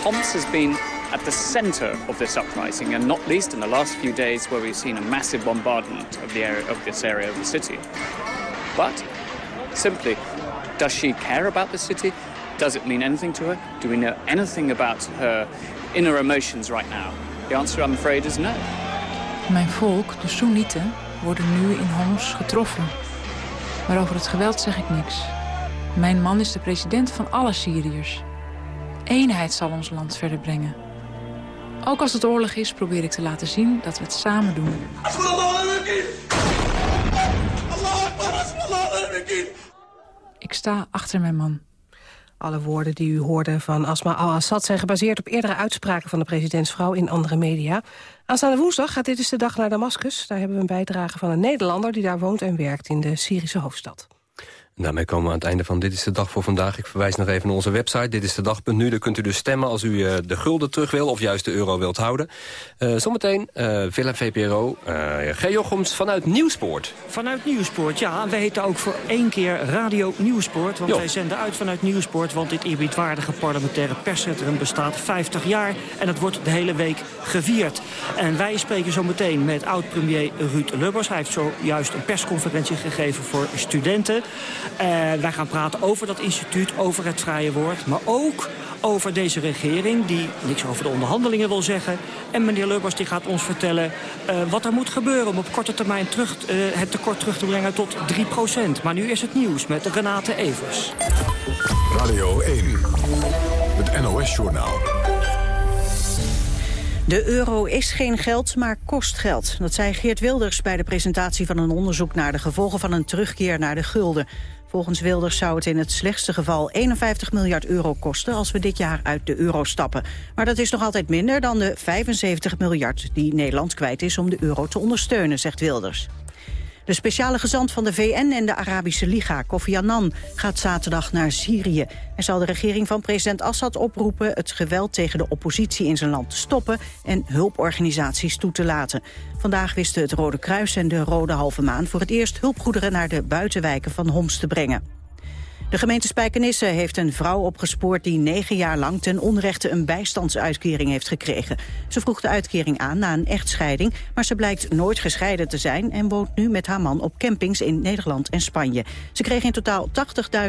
Homs has been at the center of this uprising, and not least in the last few days where we've seen a massive bombardment of, the area, of this area of the city. But, simply, does she care about the city? Does it mean anything to her? Do we know anything about her inner emotions right now? The answer, I'm afraid, is no. Mijn volk, de Soenieten, worden nu in Homs getroffen. Maar over het geweld zeg ik niks. Mijn man is de president van alle Syriërs. Eenheid zal ons land verder brengen. Ook als het oorlog is, probeer ik te laten zien dat we het samen doen. Ik sta achter mijn man. Alle woorden die u hoorde van Asma al-Assad zijn gebaseerd op eerdere uitspraken van de presidentsvrouw in andere media. Aanstaande woensdag gaat Dit is de Dag naar Damascus. Daar hebben we een bijdrage van een Nederlander die daar woont en werkt in de Syrische hoofdstad. En daarmee komen we aan het einde van Dit is de Dag voor vandaag. Ik verwijs nog even naar onze website, dit is de dag.nu. Daar kunt u dus stemmen als u uh, de gulden terug wil of juist de euro wilt houden. Uh, zometeen uh, Villa VPRO, G. Jochems vanuit Nieuwspoort. Vanuit Nieuwspoort, ja. Wij heten ook voor één keer Radio Nieuwspoort. Want jo. wij zenden uit vanuit Nieuwspoort. Want dit eerbiedwaardige parlementaire perscentrum bestaat 50 jaar. En het wordt de hele week gevierd. En wij spreken zo meteen met oud-premier Ruud Lubbers. Hij heeft zojuist een persconferentie gegeven voor studenten. Uh, wij gaan praten over dat instituut, over het vrije woord. Maar ook over deze regering, die niks over de onderhandelingen wil zeggen. En meneer Lubbers die gaat ons vertellen uh, wat er moet gebeuren... om op korte termijn terug, uh, het tekort terug te brengen tot 3% Maar nu is het nieuws met Renate Evers. Radio 1, het NOS-journaal. De euro is geen geld, maar kost geld. Dat zei Geert Wilders bij de presentatie van een onderzoek... naar de gevolgen van een terugkeer naar de gulden. Volgens Wilders zou het in het slechtste geval 51 miljard euro kosten als we dit jaar uit de euro stappen. Maar dat is nog altijd minder dan de 75 miljard die Nederland kwijt is om de euro te ondersteunen, zegt Wilders. De speciale gezant van de VN en de Arabische Liga, Kofi Annan, gaat zaterdag naar Syrië. Hij zal de regering van president Assad oproepen het geweld tegen de oppositie in zijn land te stoppen en hulporganisaties toe te laten. Vandaag wisten het Rode Kruis en de Rode Halve Maan voor het eerst hulpgoederen naar de buitenwijken van Homs te brengen. De gemeente Spijkenisse heeft een vrouw opgespoord die negen jaar lang ten onrechte een bijstandsuitkering heeft gekregen. Ze vroeg de uitkering aan na een echtscheiding, maar ze blijkt nooit gescheiden te zijn en woont nu met haar man op campings in Nederland en Spanje. Ze kreeg in totaal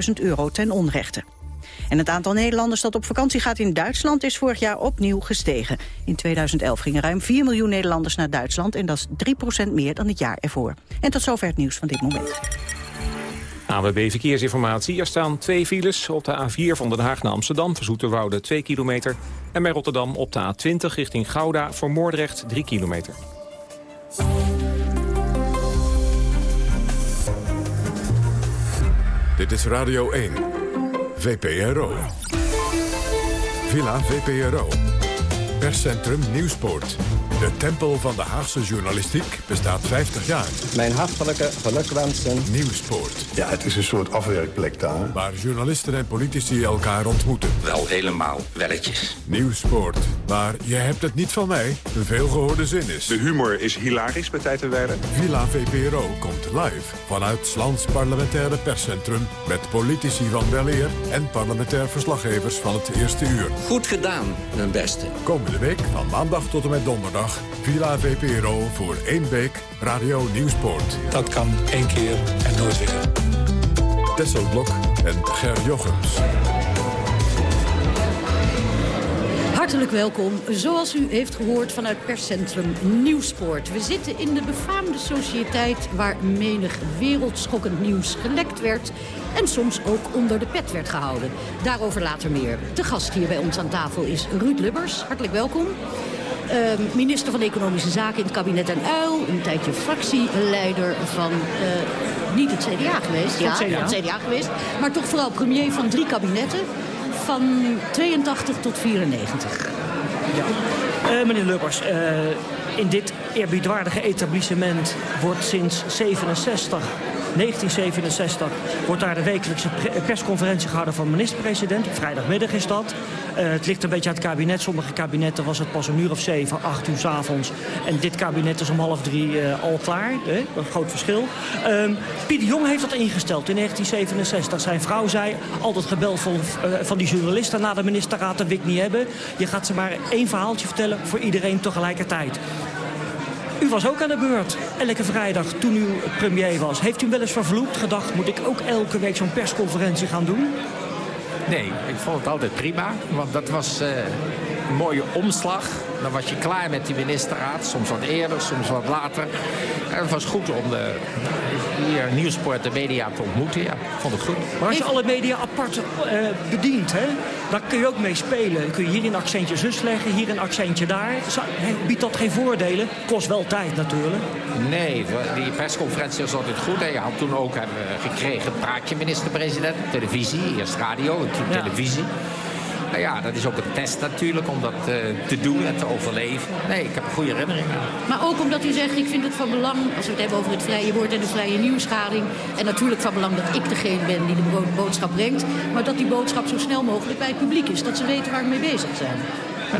80.000 euro ten onrechte. En het aantal Nederlanders dat op vakantie gaat in Duitsland is vorig jaar opnieuw gestegen. In 2011 gingen ruim 4 miljoen Nederlanders naar Duitsland en dat is 3% meer dan het jaar ervoor. En tot zover het nieuws van dit moment. AWB Verkeersinformatie. Er staan twee files op de A4 van Den Haag naar Amsterdam... voor Zoeterwoude 2 kilometer. En bij Rotterdam op de A20 richting Gouda voor Moordrecht 3 kilometer. Dit is Radio 1. VPRO. Villa VPRO. Perscentrum Nieuwspoort. De tempel van de Haagse journalistiek bestaat 50 jaar. Mijn hartelijke gelukwensen. Nieuwspoort. Ja, het is een soort afwerkplek daar. Waar journalisten en politici elkaar ontmoeten. Wel helemaal welletjes. Nieuwspoort. Maar je hebt het niet van mij. Een veelgehoorde zin is. De humor is hilarisch bij Tijd en. Villa VPRO komt live vanuit Slans parlementaire perscentrum... met politici van Weleer en parlementair verslaggevers van het eerste uur. Goed gedaan, mijn beste. Komende week van maandag tot en met donderdag Villa VPRO voor één week Radio Nieuwspoort. Dat kan één keer en nooit weer. Tesselblok en Ger Jochems. Hartelijk welkom, zoals u heeft gehoord vanuit perscentrum Nieuwspoort. We zitten in de befaamde sociëteit waar menig wereldschokkend nieuws gelekt werd... en soms ook onder de pet werd gehouden. Daarover later meer. De gast hier bij ons aan tafel is Ruud Lubbers. Hartelijk welkom. Uh, minister van Economische Zaken in het kabinet en Uil. Een tijdje fractieleider van, uh, niet het CDA geweest, ja, het CDA. het CDA geweest. Maar toch vooral premier van drie kabinetten. Van 82 tot 94. Ja. Uh, meneer Lubbers, in dit eerbiedwaardige etablissement wordt sinds 67 1967 wordt daar de wekelijkse persconferentie gehouden van de minister-president. Vrijdagmiddag is dat. Uh, het ligt een beetje aan het kabinet. Sommige kabinetten was het pas een uur of zeven, acht uur s avonds. En dit kabinet is om half drie uh, al klaar. Hè? Een groot verschil. Uh, Pieter Jong heeft dat ingesteld in 1967. Zijn vrouw zei, altijd gebeld van, uh, van die journalisten na de ministerraad, dat wil ik niet hebben. Je gaat ze maar één verhaaltje vertellen voor iedereen tegelijkertijd. U was ook aan de beurt, elke vrijdag, toen u premier was. Heeft u wel eens vervloekt gedacht, moet ik ook elke week zo'n persconferentie gaan doen? Nee, ik vond het altijd prima. Want dat was uh, een mooie omslag. Dan was je klaar met die ministerraad. Soms wat eerder, soms wat later. En het was goed om de, hier Nieuwsport de media te ontmoeten. Ja, ik vond het goed. Maar als je alle media apart uh, bedient, hè, dan kun je ook mee spelen. Dan kun je hier een accentje zus leggen, hier een accentje daar. Biedt dat geen voordelen? Kost wel tijd natuurlijk. Nee, die persconferentie was altijd goed. En je had toen ook hebben gekregen praatje minister-president. Televisie, eerst radio en toen ja. televisie. Nou ja, dat is ook een test natuurlijk om dat uh, te doen en te overleven. Nee, ik heb een goede herinnering aan. Maar ook omdat u zegt, ik vind het van belang... als we het hebben over het vrije woord en de vrije nieuwsgading... en natuurlijk van belang dat ik degene ben die de boodschap brengt... maar dat die boodschap zo snel mogelijk bij het publiek is. Dat ze weten waar we mee bezig zijn.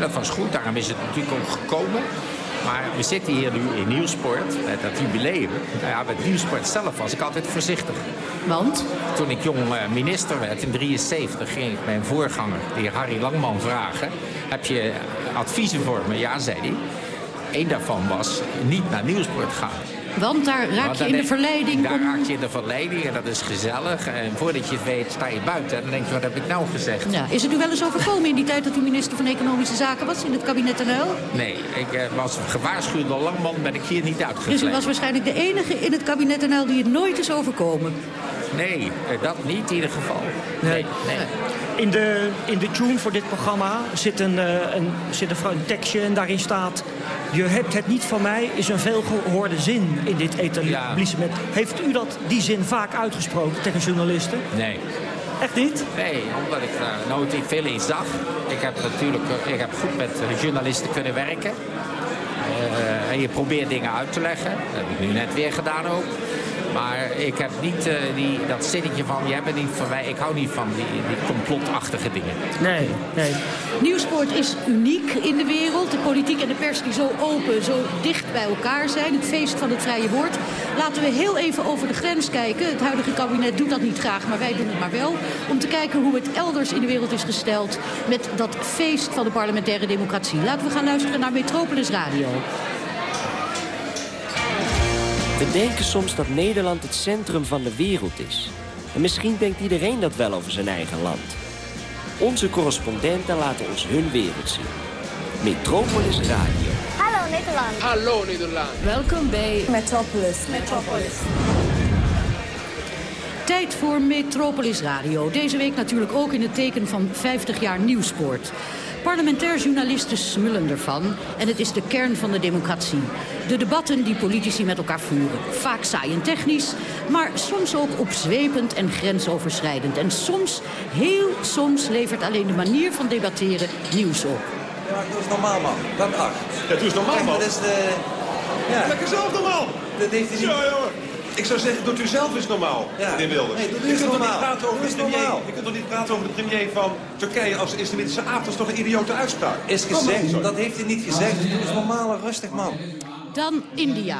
Dat was goed, daarom is het natuurlijk ook gekomen. Maar we zitten hier nu in Nieuwsport, met dat jubileum. Nou ja, met Nieuwsport zelf was ik altijd voorzichtig. Want? Toen ik jong eh, minister werd in 73 ging ik mijn voorganger, de heer Harry Langman, vragen... heb je adviezen voor me? Ja, zei hij. Eén daarvan was niet naar Nieuwsport gaan. Want daar raak je in de verleiding. Daar raak je in de verleiding en dat is gezellig. En voordat je het weet sta je buiten en dan denk je, wat heb ik nou gezegd? Ja. Is het u wel eens overkomen in die tijd dat u minister van Economische Zaken was in het kabinet NL? Nee, ik eh, was gewaarschuwd door Langman, ben ik hier niet uitgegleden. Dus u was waarschijnlijk de enige in het kabinet NL die het nooit is overkomen? Nee, eh, dat niet in ieder geval. Nee. nee. In, de, in de tune voor dit programma zit een, uh, een, zit een, een tekstje en daarin staat... Je hebt het niet van mij is een veelgehoorde zin in dit etablissement. Ja. Heeft u dat, die zin vaak uitgesproken tegen journalisten? Nee. Echt niet? Nee, omdat ik daar uh, nooit veel in zag. Ik heb natuurlijk ik heb goed met journalisten kunnen werken. Uh, en je probeert dingen uit te leggen. Dat heb ik nu net weer gedaan ook. Maar ik heb niet uh, die, dat zinnetje van, jij bent niet van mij. Ik hou niet van die, die complotachtige dingen. Nee, nee. Nieuwsport is uniek in de wereld. De politiek en de pers die zo open, zo dicht bij elkaar zijn. Het feest van het vrije woord. Laten we heel even over de grens kijken. Het huidige kabinet doet dat niet graag, maar wij doen het maar wel. Om te kijken hoe het elders in de wereld is gesteld met dat feest van de parlementaire democratie. Laten we gaan luisteren naar Metropolis Radio. We denken soms dat Nederland het centrum van de wereld is. En misschien denkt iedereen dat wel over zijn eigen land. Onze correspondenten laten ons hun wereld zien. Metropolis Radio. Hallo Nederland. Hallo Nederland. Welkom bij Metropolis. Metropolis. Tijd voor Metropolis Radio. Deze week natuurlijk ook in het teken van 50 jaar nieuwsport. Parlementair journalisten smullen ervan en het is de kern van de democratie. De debatten die politici met elkaar voeren. Vaak saai en technisch, maar soms ook opzwepend en grensoverschrijdend. En soms, heel soms, levert alleen de manier van debatteren nieuws op. Ja, doe eens normaal, man. Dat acht. Ja, doe eens normaal, man. Dat is de... Ja. Lekker zelf normaal. Dat heeft hij niet... Ja, jongen. Ik zou zeggen, doet u zelf eens normaal, ja. meneer Wilders. Nee, doe je, kunt normaal. Niet praten over de premier, normaal. je kunt toch niet praten over de premier van Turkije als islamitische aap? Dat is toch een idiote uitspraak? Is gezegd, dat heeft hij niet gezegd. Doe eens normaal, rustig man. Dan India.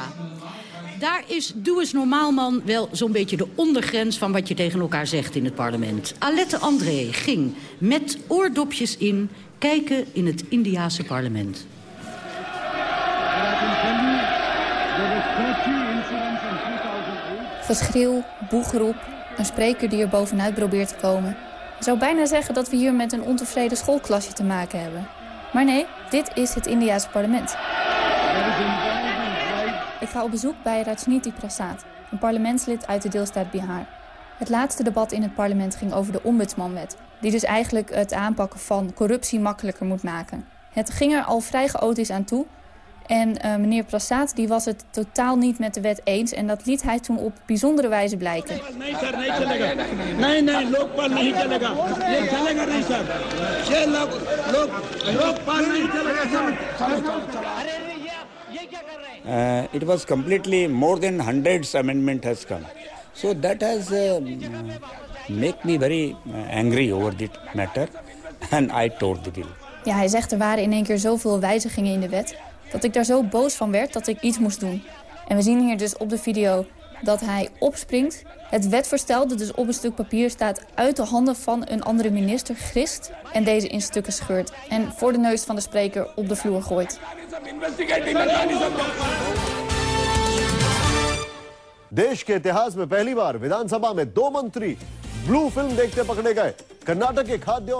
Daar is Doe eens normaal man wel zo'n beetje de ondergrens van wat je tegen elkaar zegt in het parlement. Alette André ging met oordopjes in kijken in het Indiase parlement. Geschreeuw, boegeroep, een spreker die er bovenuit probeert te komen. Je zou bijna zeggen dat we hier met een ontevreden schoolklasje te maken hebben. Maar nee, dit is het Indiase parlement. Ik ga op bezoek bij Rajniti Prasad, een parlementslid uit de deelstaat Bihar. Het laatste debat in het parlement ging over de ombudsmanwet... die dus eigenlijk het aanpakken van corruptie makkelijker moet maken. Het ging er al vrij chaotisch aan toe... En uh, meneer Prasad die was het totaal niet met de wet eens. En dat liet hij toen op bijzondere wijze blijken. Nee, nee, loopbaan niet chalega. Je chalega niet, sir. Je loopbaan niet Uh, it was completely more than hundreds amendment has come. So that has uh, make me very angry over this matter [LAUGHS] and I told the bill. Ja, hij zegt er waren in één keer zoveel wijzigingen in de wet dat ik daar zo boos van werd dat ik iets moest doen. En we zien hier dus op de video dat hij opspringt. Het wetvoorstel dat dus op een stuk papier staat uit de handen van een andere minister grist en deze in stukken scheurt en voor de neus van de spreker op de vloer gooit. देश के इतिहास में पहली बार विधानसभा में दो मंत्री blue film देखते पकड़े गए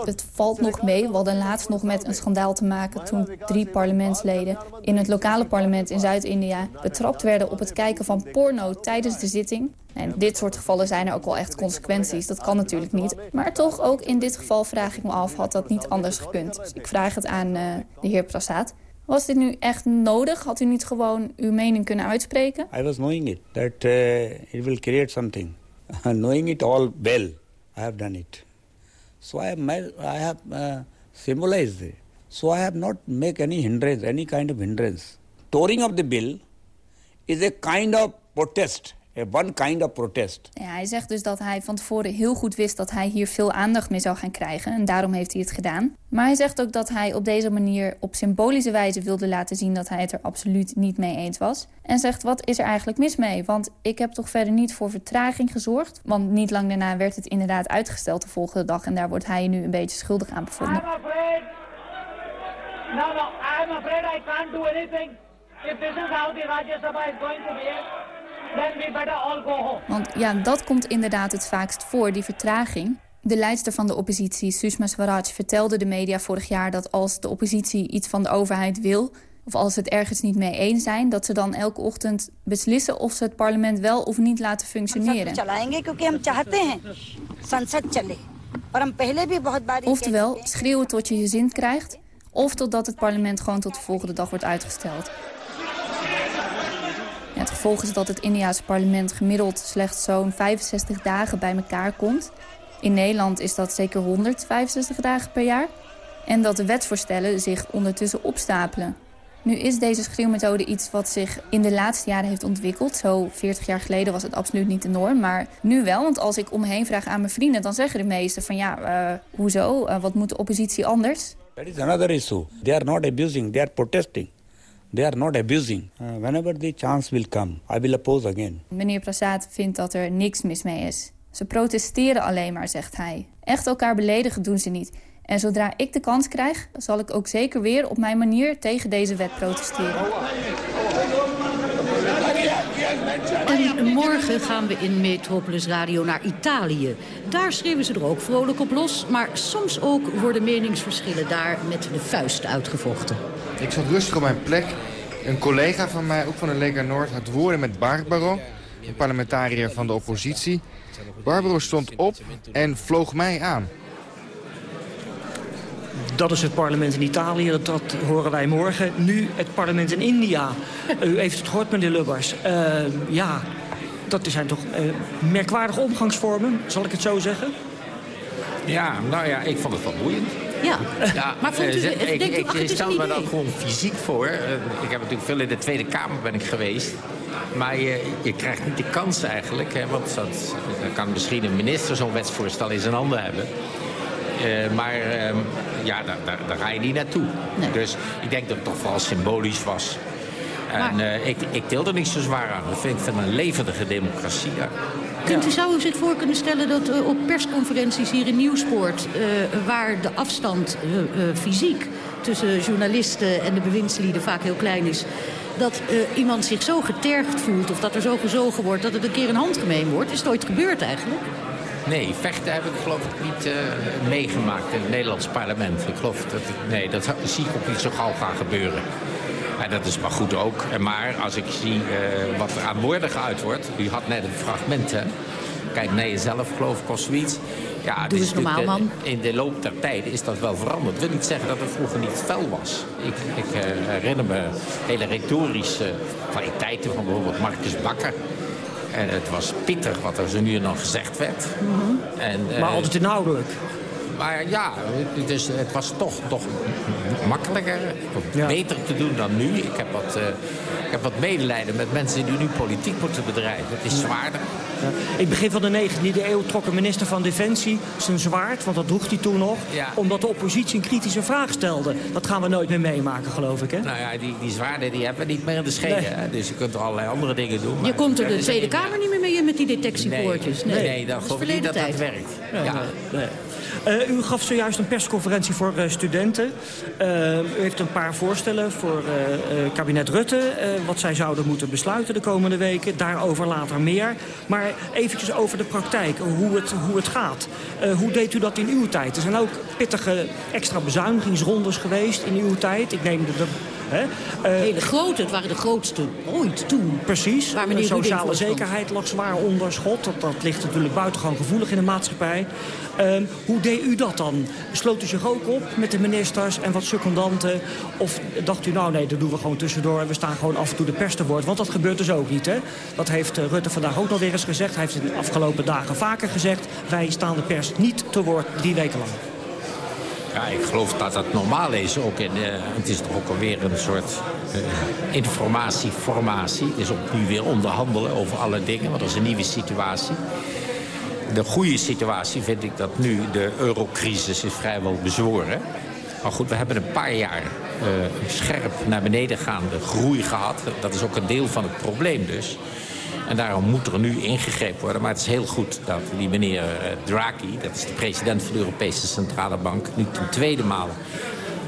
Het valt nog mee. We hadden laatst nog met een schandaal te maken... toen drie parlementsleden in het lokale parlement in Zuid-India... betrapt werden op het kijken van porno tijdens de zitting. En dit soort gevallen zijn er ook wel echt consequenties. Dat kan natuurlijk niet. Maar toch ook in dit geval vraag ik me af... had dat niet anders gekund? Dus ik vraag het aan uh, de heer Prasad. Was dit nu echt nodig? Had u niet gewoon uw mening kunnen uitspreken? I was knowing it, that uh, it will create something. [LAUGHS] knowing it all well, I have done it. So I have, I have uh, symbolized it. So I have not make any hindrance, any kind of hindrance. Touring of the bill is a kind of protest one kind of protest. Ja, hij zegt dus dat hij van tevoren heel goed wist dat hij hier veel aandacht mee zou gaan krijgen. En daarom heeft hij het gedaan. Maar hij zegt ook dat hij op deze manier op symbolische wijze wilde laten zien dat hij het er absoluut niet mee eens was. En zegt, wat is er eigenlijk mis mee? Want ik heb toch verder niet voor vertraging gezorgd. Want niet lang daarna werd het inderdaad uitgesteld de volgende dag. En daar wordt hij nu een beetje schuldig aan bevonden. I'm afraid. No, no, I'm afraid I can't do anything. If this is how the Rajya Sabha is going to be. Want ja, dat komt inderdaad het vaakst voor, die vertraging. De leidster van de oppositie, Sushma Swaraj, vertelde de media vorig jaar... dat als de oppositie iets van de overheid wil... of als ze het ergens niet mee eens zijn... dat ze dan elke ochtend beslissen of ze het parlement wel of niet laten functioneren. Oftewel, schreeuwen tot je je zin krijgt... of totdat het parlement gewoon tot de volgende dag wordt uitgesteld. Het gevolg is dat het Indiaanse parlement gemiddeld slechts zo'n 65 dagen bij elkaar komt. In Nederland is dat zeker 165 dagen per jaar. En dat de wetsvoorstellen zich ondertussen opstapelen. Nu is deze schreeuwmethode iets wat zich in de laatste jaren heeft ontwikkeld. Zo 40 jaar geleden was het absoluut niet de norm, maar nu wel. Want als ik om me heen vraag aan mijn vrienden, dan zeggen de meesten van ja, uh, hoezo? Uh, wat moet de oppositie anders? That is another issue. They are not abusing, they are protesting. They are not abusing. Uh, whenever the chance will come, I will oppose again. Meneer Prasad vindt dat er niks mis mee is. Ze protesteren alleen maar, zegt hij. Echt elkaar beledigen doen ze niet. En zodra ik de kans krijg, zal ik ook zeker weer op mijn manier tegen deze wet protesteren. En morgen gaan we in Metropolis Radio naar Italië. Daar schreeuwen ze er ook vrolijk op los. Maar soms ook worden meningsverschillen daar met de vuist uitgevochten. Ik zat rustig op mijn plek. Een collega van mij, ook van de Lega Noord, had woorden met Barbaro. Een parlementariër van de oppositie. Barbaro stond op en vloog mij aan. Dat is het parlement in Italië, dat, dat, horen wij morgen. Nu het parlement in India. U heeft het gehoord, meneer Lubbers. Uh, ja, dat zijn toch uh, merkwaardige omgangsvormen, zal ik het zo zeggen? Ja, nou ja, ik vond het wel boeiend. Ja, ja maar vond u, uh, ik, ik, ik stel me dat gewoon fysiek voor. ik heb natuurlijk veel in de Tweede Kamer ben ik geweest. Maar je, je krijgt niet de kans eigenlijk. Hè, want dat, dan kan misschien een minister zo'n wetsvoorstel in zijn handen hebben. Uh, maar uh, ja, daar, daar, daar, ga je niet naartoe. Nee. Dus ik denk dat het toch wel symbolisch was. En uh, ik, ik er niet zo zwaar aan. Ik vind het een levendige democratie. Ja. Kunt u, zou u zich voor kunnen stellen dat uh, op persconferenties hier in Nieuwspoort... waar de afstand fysiek tussen journalisten en de bewindslieden vaak heel klein is... dat iemand zich zo getergd voelt of dat er zo gezogen wordt... dat het een keer een handgemeen wordt? Is het ooit gebeurd eigenlijk? Nee, vechten heb ik geloof ik niet uh, meegemaakt in het Nederlands parlement. Ik geloof dat, nee, dat zie ik ook niet zo gauw gaan gebeuren. En dat is maar goed ook. Maar als ik zie uh, wat er aan woorden geuit wordt... U had net een fragment, hè? Kijk naar jezelf, geloof ik, of zoiets. Ja, Doe eens normaal, man. In de loop der tijden is dat wel veranderd. Dat wil niet zeggen dat het vroeger niet fel was. Ik, ik uh, herinner me hele retorische kwaliteiten van bijvoorbeeld Marcus Bakker. En het was pittig wat er zo nu en dan gezegd werd. Mm -hmm. en, uh, maar altijd inhoudelijk. Maar ja, dus het was toch, toch makkelijker, ja. beter te doen dan nu. Ik heb, wat, uh, ik heb wat medelijden met mensen die nu politiek moeten bedrijven. Het is zwaarder. Ja. In het begin van de 19e eeuw trok een minister van Defensie zijn zwaard, want dat droeg hij toen nog, ja. omdat de oppositie een kritische vraag stelde. Dat gaan we nooit meer meemaken, geloof ik, hè? Nou ja, die, die zwaarden die hebben we niet meer in de schenen. Nee. Dus je kunt er allerlei andere dingen doen. Je komt er de Tweede Kamer niet meer mee met die detectiepoortjes. Nee, nee, nee, dan geloof ik niet dat dat werkt. Ja. Nee. Uh, u gaf zojuist een persconferentie voor uh, studenten. Uh, u heeft een paar voorstellen voor kabinet Rutte. wat zij zouden moeten besluiten de komende weken. Daarover later meer. Maar eventjes over de praktijk. Hoe het, hoe het gaat. hoe deed u dat in uw tijd? Er zijn ook pittige extra bezuinigingsrondes geweest in uw tijd. Ik neem de, Hè? Uh, Hele grote, het waren de grootste ooit toen. Precies, waar de sociale zekerheid lag zwaar onder schot. Dat, dat ligt natuurlijk buitengewoon gevoelig in de maatschappij. Uh, hoe deed u dat dan? Sloot u zich ook op met de ministers en wat secondanten? Of dacht u, nou nee, dat doen we gewoon tussendoor... en we staan gewoon af en toe de pers te woord? Want dat gebeurt dus ook niet, hè? Dat heeft uh, Rutte vandaag ook nog weer eens gezegd. Hij heeft het de afgelopen dagen vaker gezegd. Wij staan de pers niet te woord drie weken lang. Ja, ik geloof dat dat normaal is. Ook in, uh, het is toch ook alweer een soort uh, informatieformatie. Ook nu weer onderhandelen over alle dingen, want dat is een nieuwe situatie. De goede situatie vind ik dat nu de eurocrisis is vrijwel bezworen. Maar goed, we hebben een paar jaar uh, scherp naar beneden gaande groei gehad. Dat is ook een deel van het probleem dus. En daarom moet er nu ingegrepen worden. Maar het is heel goed dat die meneer eh, Draghi, dat is de president van de Europese Centrale Bank... nu ten tweede maal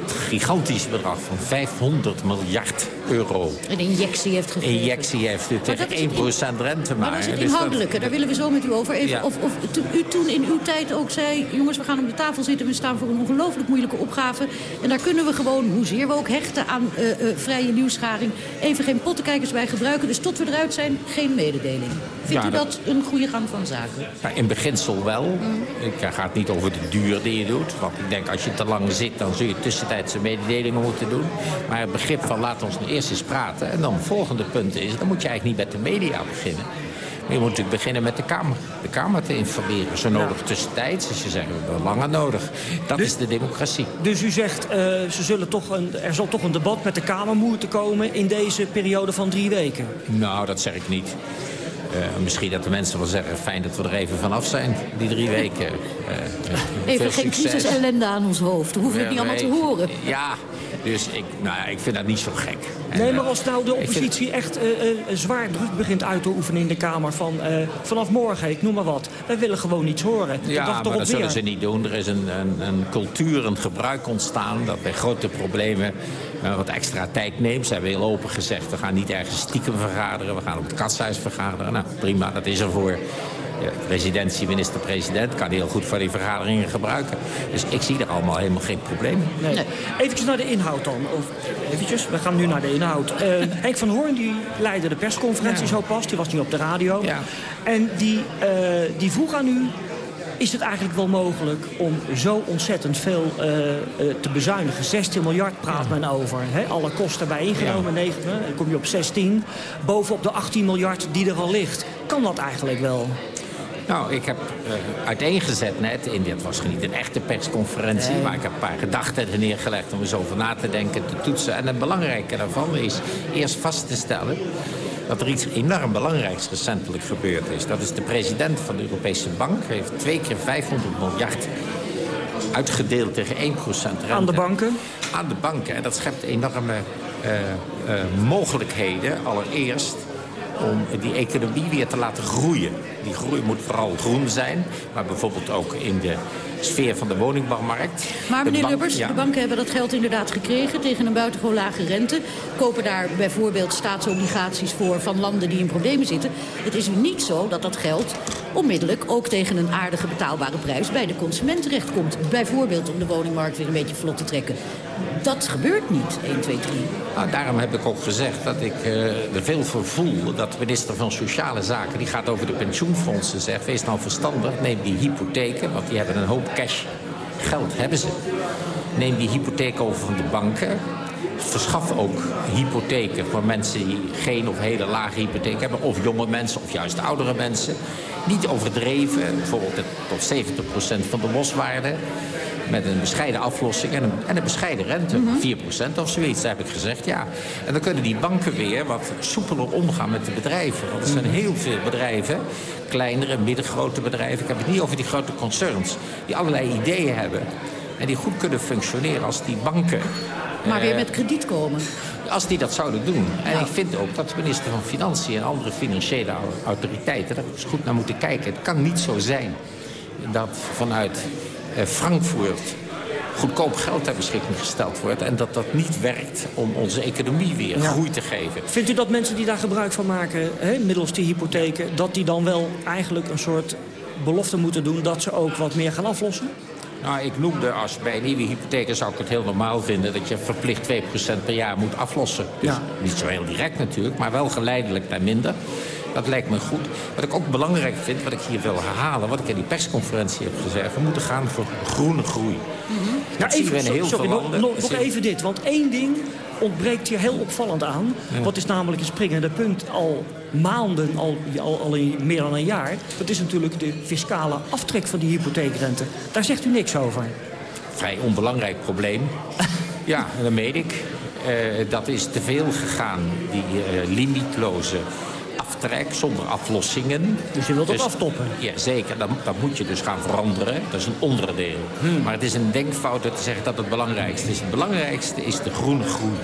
gigantisch bedrag van 500 miljard euro. Een injectie heeft gegeven. Injectie heeft tegen 1% rente maar. Maar dat is het inhoudelijke, daar willen we zo met u over. Even, Of, of u toen in uw tijd ook zei... jongens, we gaan op de tafel zitten, we staan voor een ongelooflijk moeilijke opgave. En daar kunnen we gewoon, hoezeer we ook hechten aan uh, uh, vrije nieuwsgaring... even geen pottenkijkers bij gebruiken. Dus tot we eruit zijn, geen mededeling. Vindt ja, u dat, een goede gang van zaken? Ja, in beginsel wel. Mm. Ik ga het niet over de duur die je doet. Want ik denk, als je te lang zit, dan zul je tussentijdse mededelingen moeten doen. Maar het begrip van laat ons eerst eens praten. En dan het volgende punt is, dan moet je eigenlijk niet met de media beginnen. Maar je moet natuurlijk beginnen met de Kamer. De Kamer te informeren. Zo nodig ja. tussentijds. Dus je zegt, we hebben langer nodig. Dat dus, is de democratie. Dus u zegt, uh, ze zullen toch een, er zal toch een debat met de Kamer moeten komen... in deze periode van drie weken? Nou, dat zeg ik niet. Uh, misschien dat de mensen wel zeggen, fijn dat we er even vanaf zijn, die drie weken. Uh, even geen crisis ellende aan ons hoofd, we hoeven het niet allemaal te horen. Ja, dus ik, nou ja, ik vind dat niet zo gek. En, nee, maar als nou de oppositie vind... echt uh, zwaar druk begint uit te oefenen in de Kamer... van vanaf morgen, ik noem maar wat, wij willen gewoon niets horen. Ja, maar dat weer. zullen ze niet doen. Er is een, een, een cultuur, een gebruik ontstaan... dat bij grote problemen wat extra tijd neemt. Ze hebben heel open gezegd, we gaan niet ergens stiekem vergaderen. We gaan op het katshuis vergaderen. Nou, prima, dat is er voor. De presidentie, minister-president kan heel goed voor die vergaderingen gebruiken. Dus ik zie er allemaal helemaal geen probleem. Nee. nee. Eventjes naar de inhoud dan. Of, eventjes, we gaan nu naar de inhoud. Uh, [LAUGHS] Henk van Hoorn die leidde de persconferentie ja. zo pas. Die was nu op de radio. Ja. En die, uh, die vroeg aan u is het eigenlijk wel mogelijk om zo ontzettend veel uh, uh, te bezuinigen? 16 miljard praat men over. Hè? Alle kosten bij ingenomen, ja. 9, dan kom je op 16. Bovenop de 18 miljard die er al ligt. Kan dat eigenlijk wel? Nou, ik heb uh, uiteengezet net, in, dit was niet een echte persconferentie... Nee. maar ik heb een paar gedachten er neergelegd om eens over na te denken, te toetsen. En het belangrijke daarvan is eerst vast te stellen dat er iets enorm belangrijks recentelijk gebeurd is. Dat is de president van de Europese Bank. heeft twee keer 500 miljard uitgedeeld tegen 1% rente. Aan de banken? Aan de banken. En dat schept enorme uh, uh, mogelijkheden allereerst om die economie weer te laten groeien. Die groei moet vooral groen zijn, maar bijvoorbeeld ook in de sfeer van de woningbouwmarkt. Maar meneer bank, Lubbers, ja. de banken hebben dat geld inderdaad gekregen tegen een buitengewoon lage rente. Kopen daar bijvoorbeeld staatsobligaties voor van landen die in problemen zitten. Het is niet zo dat dat geld onmiddellijk ook tegen een aardige betaalbare prijs bij de consument terechtkomt. Bijvoorbeeld om de woningmarkt weer een beetje vlot te trekken. Dat gebeurt niet, 1, 2, 3. Nou, daarom heb ik ook gezegd dat ik uh, er veel voor voel dat de minister van Sociale Zaken, die gaat over de pensioenfondsen, zegt, wees nou verstandig, neem die hypotheken, want die hebben een hoop cash. Geld hebben ze. Neem die hypotheek over van de banken. Verschaf ook hypotheken voor mensen die geen of hele lage hypotheek hebben. Of jonge mensen of juist oudere mensen. Niet overdreven, bijvoorbeeld tot 70% van de loswaarde. Met een bescheiden aflossing en een, en een bescheiden rente. Mm -hmm. 4% of zoiets, daar heb ik gezegd, ja. En dan kunnen die banken weer wat soepeler omgaan met de bedrijven. Want er zijn heel veel bedrijven, kleinere, middengrote bedrijven. Ik heb het niet over die grote concerns. Die allerlei ideeën hebben. En die goed kunnen functioneren als die banken... Maar weer met krediet komen. Als die dat zouden doen. En ja. ik vind ook dat de minister van Financiën en andere financiële autoriteiten... daar eens goed naar moeten kijken. Het kan niet zo zijn dat vanuit eh, Frankfurt goedkoop geld ter beschikking gesteld wordt... en dat dat niet werkt om onze economie weer Ja. groei te geven. Vindt u dat mensen die daar gebruik van maken, hè, middels die hypotheken... dat die dan wel eigenlijk een soort belofte moeten doen... dat ze ook wat meer gaan aflossen? Nou, ik noemde als bij nieuwe hypotheken zou ik het heel normaal vinden... dat je verplicht 2% per jaar moet aflossen. Dus Ja. niet zo heel direct natuurlijk, maar wel geleidelijk naar minder. Dat lijkt me goed. Wat ik ook belangrijk vind, wat ik hier wil herhalen... wat ik in die persconferentie heb gezegd... we moeten gaan voor groene groei. Zien we in sorry, heel sorry, veel landen. nog, nog even dit, want één ding ontbreekt hier heel opvallend aan. Ja. Wat is namelijk een springende punt al maanden, al, al, al in meer dan een jaar. Dat is natuurlijk de fiscale aftrek van die hypotheekrente. Daar zegt u niks over. vrij onbelangrijk probleem. [LAUGHS] ja, dat meen ik. Eh, dat is te veel gegaan, die eh, limietloze aftrek zonder aflossingen. Dus je wilt dat aftoppen? Ja, zeker. Dat, dat moet je dus gaan veranderen. Dat is een onderdeel. Hmm. Maar het is een denkfout te zeggen dat het belangrijkste is. Het belangrijkste is de groene groei.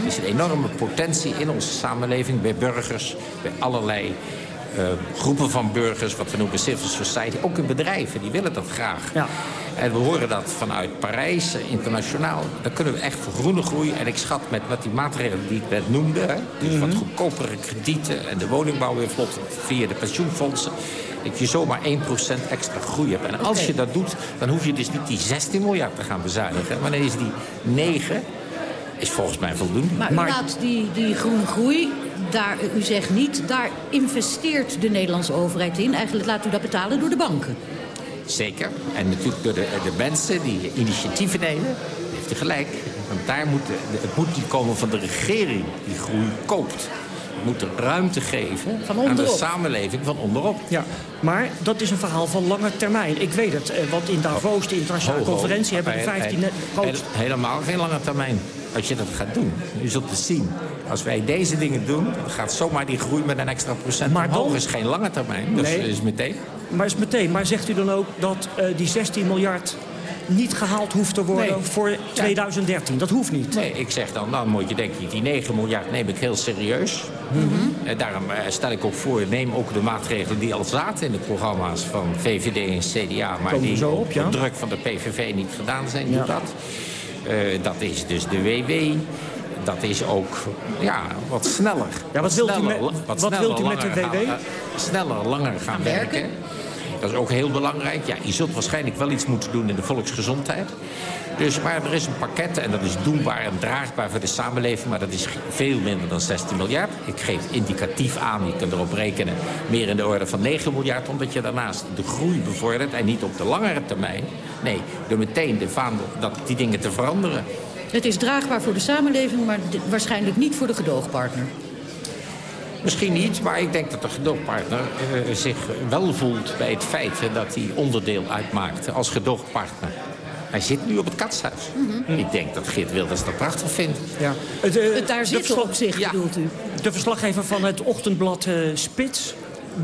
Er is een enorme potentie in onze samenleving bij burgers, bij allerlei groepen van burgers, wat we noemen civil society, ook in bedrijven, die willen dat graag. Ja. En we horen dat vanuit Parijs, eh, internationaal. Dan kunnen we echt voor groene groei. En ik schat met wat die maatregelen die ik net noemde... Hè, dus wat goedkopere kredieten en de woningbouw weer vlot via de pensioenfondsen... dat je zomaar 1% extra groei hebt. En als je dat doet, dan hoef je dus niet die 16 miljard te gaan bezuinigen. Maar dan is die 9 is volgens mij voldoende. Maar laat die, die groene groei, daar, u zegt niet, daar investeert de Nederlandse overheid in. Eigenlijk laat u dat betalen door de banken. Zeker. En natuurlijk door de, de mensen die initiatieven nemen, heeft u gelijk. Want daar moet, de- het moet niet komen van de regering die groei koopt. Het moet ruimte geven Van aan de samenleving van onderop. Ja, maar dat is een verhaal van lange termijn. Ik weet het, eh, want in Davos, de internationale Ho, ho. conferentie... hebben de He- 15 he- grootste... he- Helemaal geen lange termijn. Als je dat gaat doen. U zult het zien. Als wij deze dingen doen, dan gaat zomaar die groei met een extra procent Maar omhoog. dan- is geen lange termijn. Dus Nee. is meteen. Maar is meteen, maar zegt u dan ook dat eh, die 16 miljard niet gehaald hoeft te worden Nee. voor 2013? Dat hoeft niet. Nee, ik zeg dan, dan moet je denk ik, die 9 miljard neem ik heel serieus. En daarom eh, stel ik ook voor, neem ook de maatregelen die al zaten in de programma's van VVD en CDA. Maar die op, ja. druk van de PVV niet gedaan zijn, Ja. doe dat. Eh, dat is dus de WW. Dat is ook ja, wat sneller. Ja, wat wilt u met- wat wat sneller, wilt u met de WW? gaan, eh, sneller, langer gaan, werken. Dat is ook heel belangrijk. Ja, je zult waarschijnlijk wel iets moeten doen in de volksgezondheid. Dus, maar er is een pakket en dat is doenbaar en draagbaar voor de samenleving. Maar dat is veel minder dan 16 miljard. Ik geef indicatief aan, je kunt erop rekenen, meer in de orde van 9 miljard. Omdat je daarnaast de groei bevordert en niet op de langere termijn. Nee, door meteen de vaandel dat die dingen te veranderen. Het is draagbaar voor de samenleving, maar waarschijnlijk niet voor de gedoogpartner. Misschien niet, maar ik denk dat de gedoogpartner eh, zich wel voelt bij het feit dat hij onderdeel uitmaakt als gedoogpartner. Hij zit nu op het katshuis. Ik denk dat Geert Wilders dat prachtig vindt. Ja. Het, eh, Het daar verslag- op zich, bedoelt u? De verslaggever van het ochtendblad eh, Spits...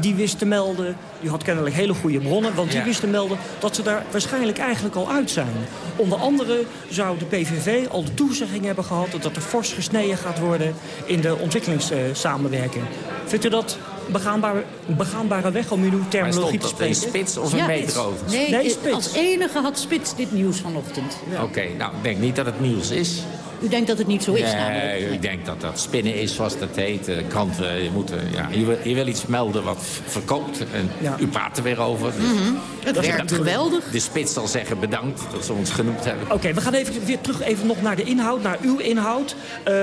die wist te melden, die had kennelijk hele goede bronnen... want die Ja. wist te melden dat ze daar waarschijnlijk eigenlijk al uit zijn. Onder andere zou de PVV al de toezegging hebben gehad... dat er fors gesneden gaat worden in de ontwikkelingssamenwerking. Vindt u dat begaanbare, begaanbare weg om in uw Maar terminologie stond te spreken? spits of een meter over? Nee, Nee, Spits. als enige had Spits dit nieuws vanochtend. Oké, nou, ik denk niet dat het nieuws is. U denkt dat het niet zo is nee, namelijk. ik denk dat dat spinnen is, zoals dat heet. De kranten je moeten, ja, je, wil, je wil iets melden wat verkoopt. En Ja. u praat er weer over. Dus Mhm. Het werkt geweldig. De spits zal zeggen bedankt dat ze ons genoemd hebben. Oké, we gaan even weer terug even nog naar de inhoud, naar uw inhoud. Eh,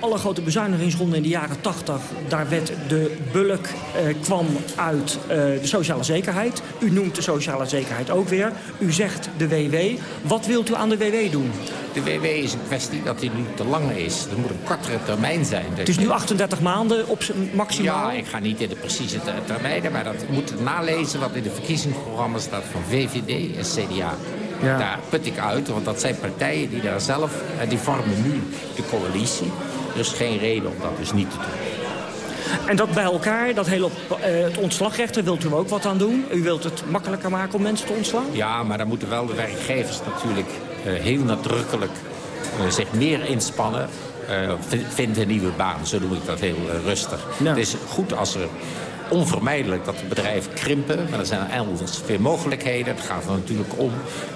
alle grote bezuinigingsronden in de jaren 80, daar werd de bulk eh, kwam uit eh, de sociale zekerheid. U noemt de sociale zekerheid ook weer. U zegt de WW. Wat wilt u aan de WW doen? De WW is een kwestie dat die nu te lang is. Het moet een kortere termijn zijn. Het is nu 38 maanden op zijn maximaal. Ja, ik ga niet in de precieze ter- termijnen, maar dat moet nalezen wat in de verkiezingsprogramma's staat van VVD en CDA. Ja. Daar put ik uit, want dat zijn partijen die daar zelf, en die vormen nu de coalitie. Dus geen reden om dat dus niet te doen. En dat bij elkaar, dat hele op, eh, het ontslagrecht, daar wilt u ook wat aan doen. U wilt het makkelijker maken om mensen te ontslaan? Ja, maar dan moeten wel de werkgevers natuurlijk eh, heel nadrukkelijk eh, zich meer inspannen. eh, v- vind een nieuwe baan, zo noem ik dat heel eh, rustig. Ja. Het is goed als er onvermijdelijk dat bedrijven krimpen. Maar er zijn elders veel mogelijkheden. Het gaat er natuurlijk om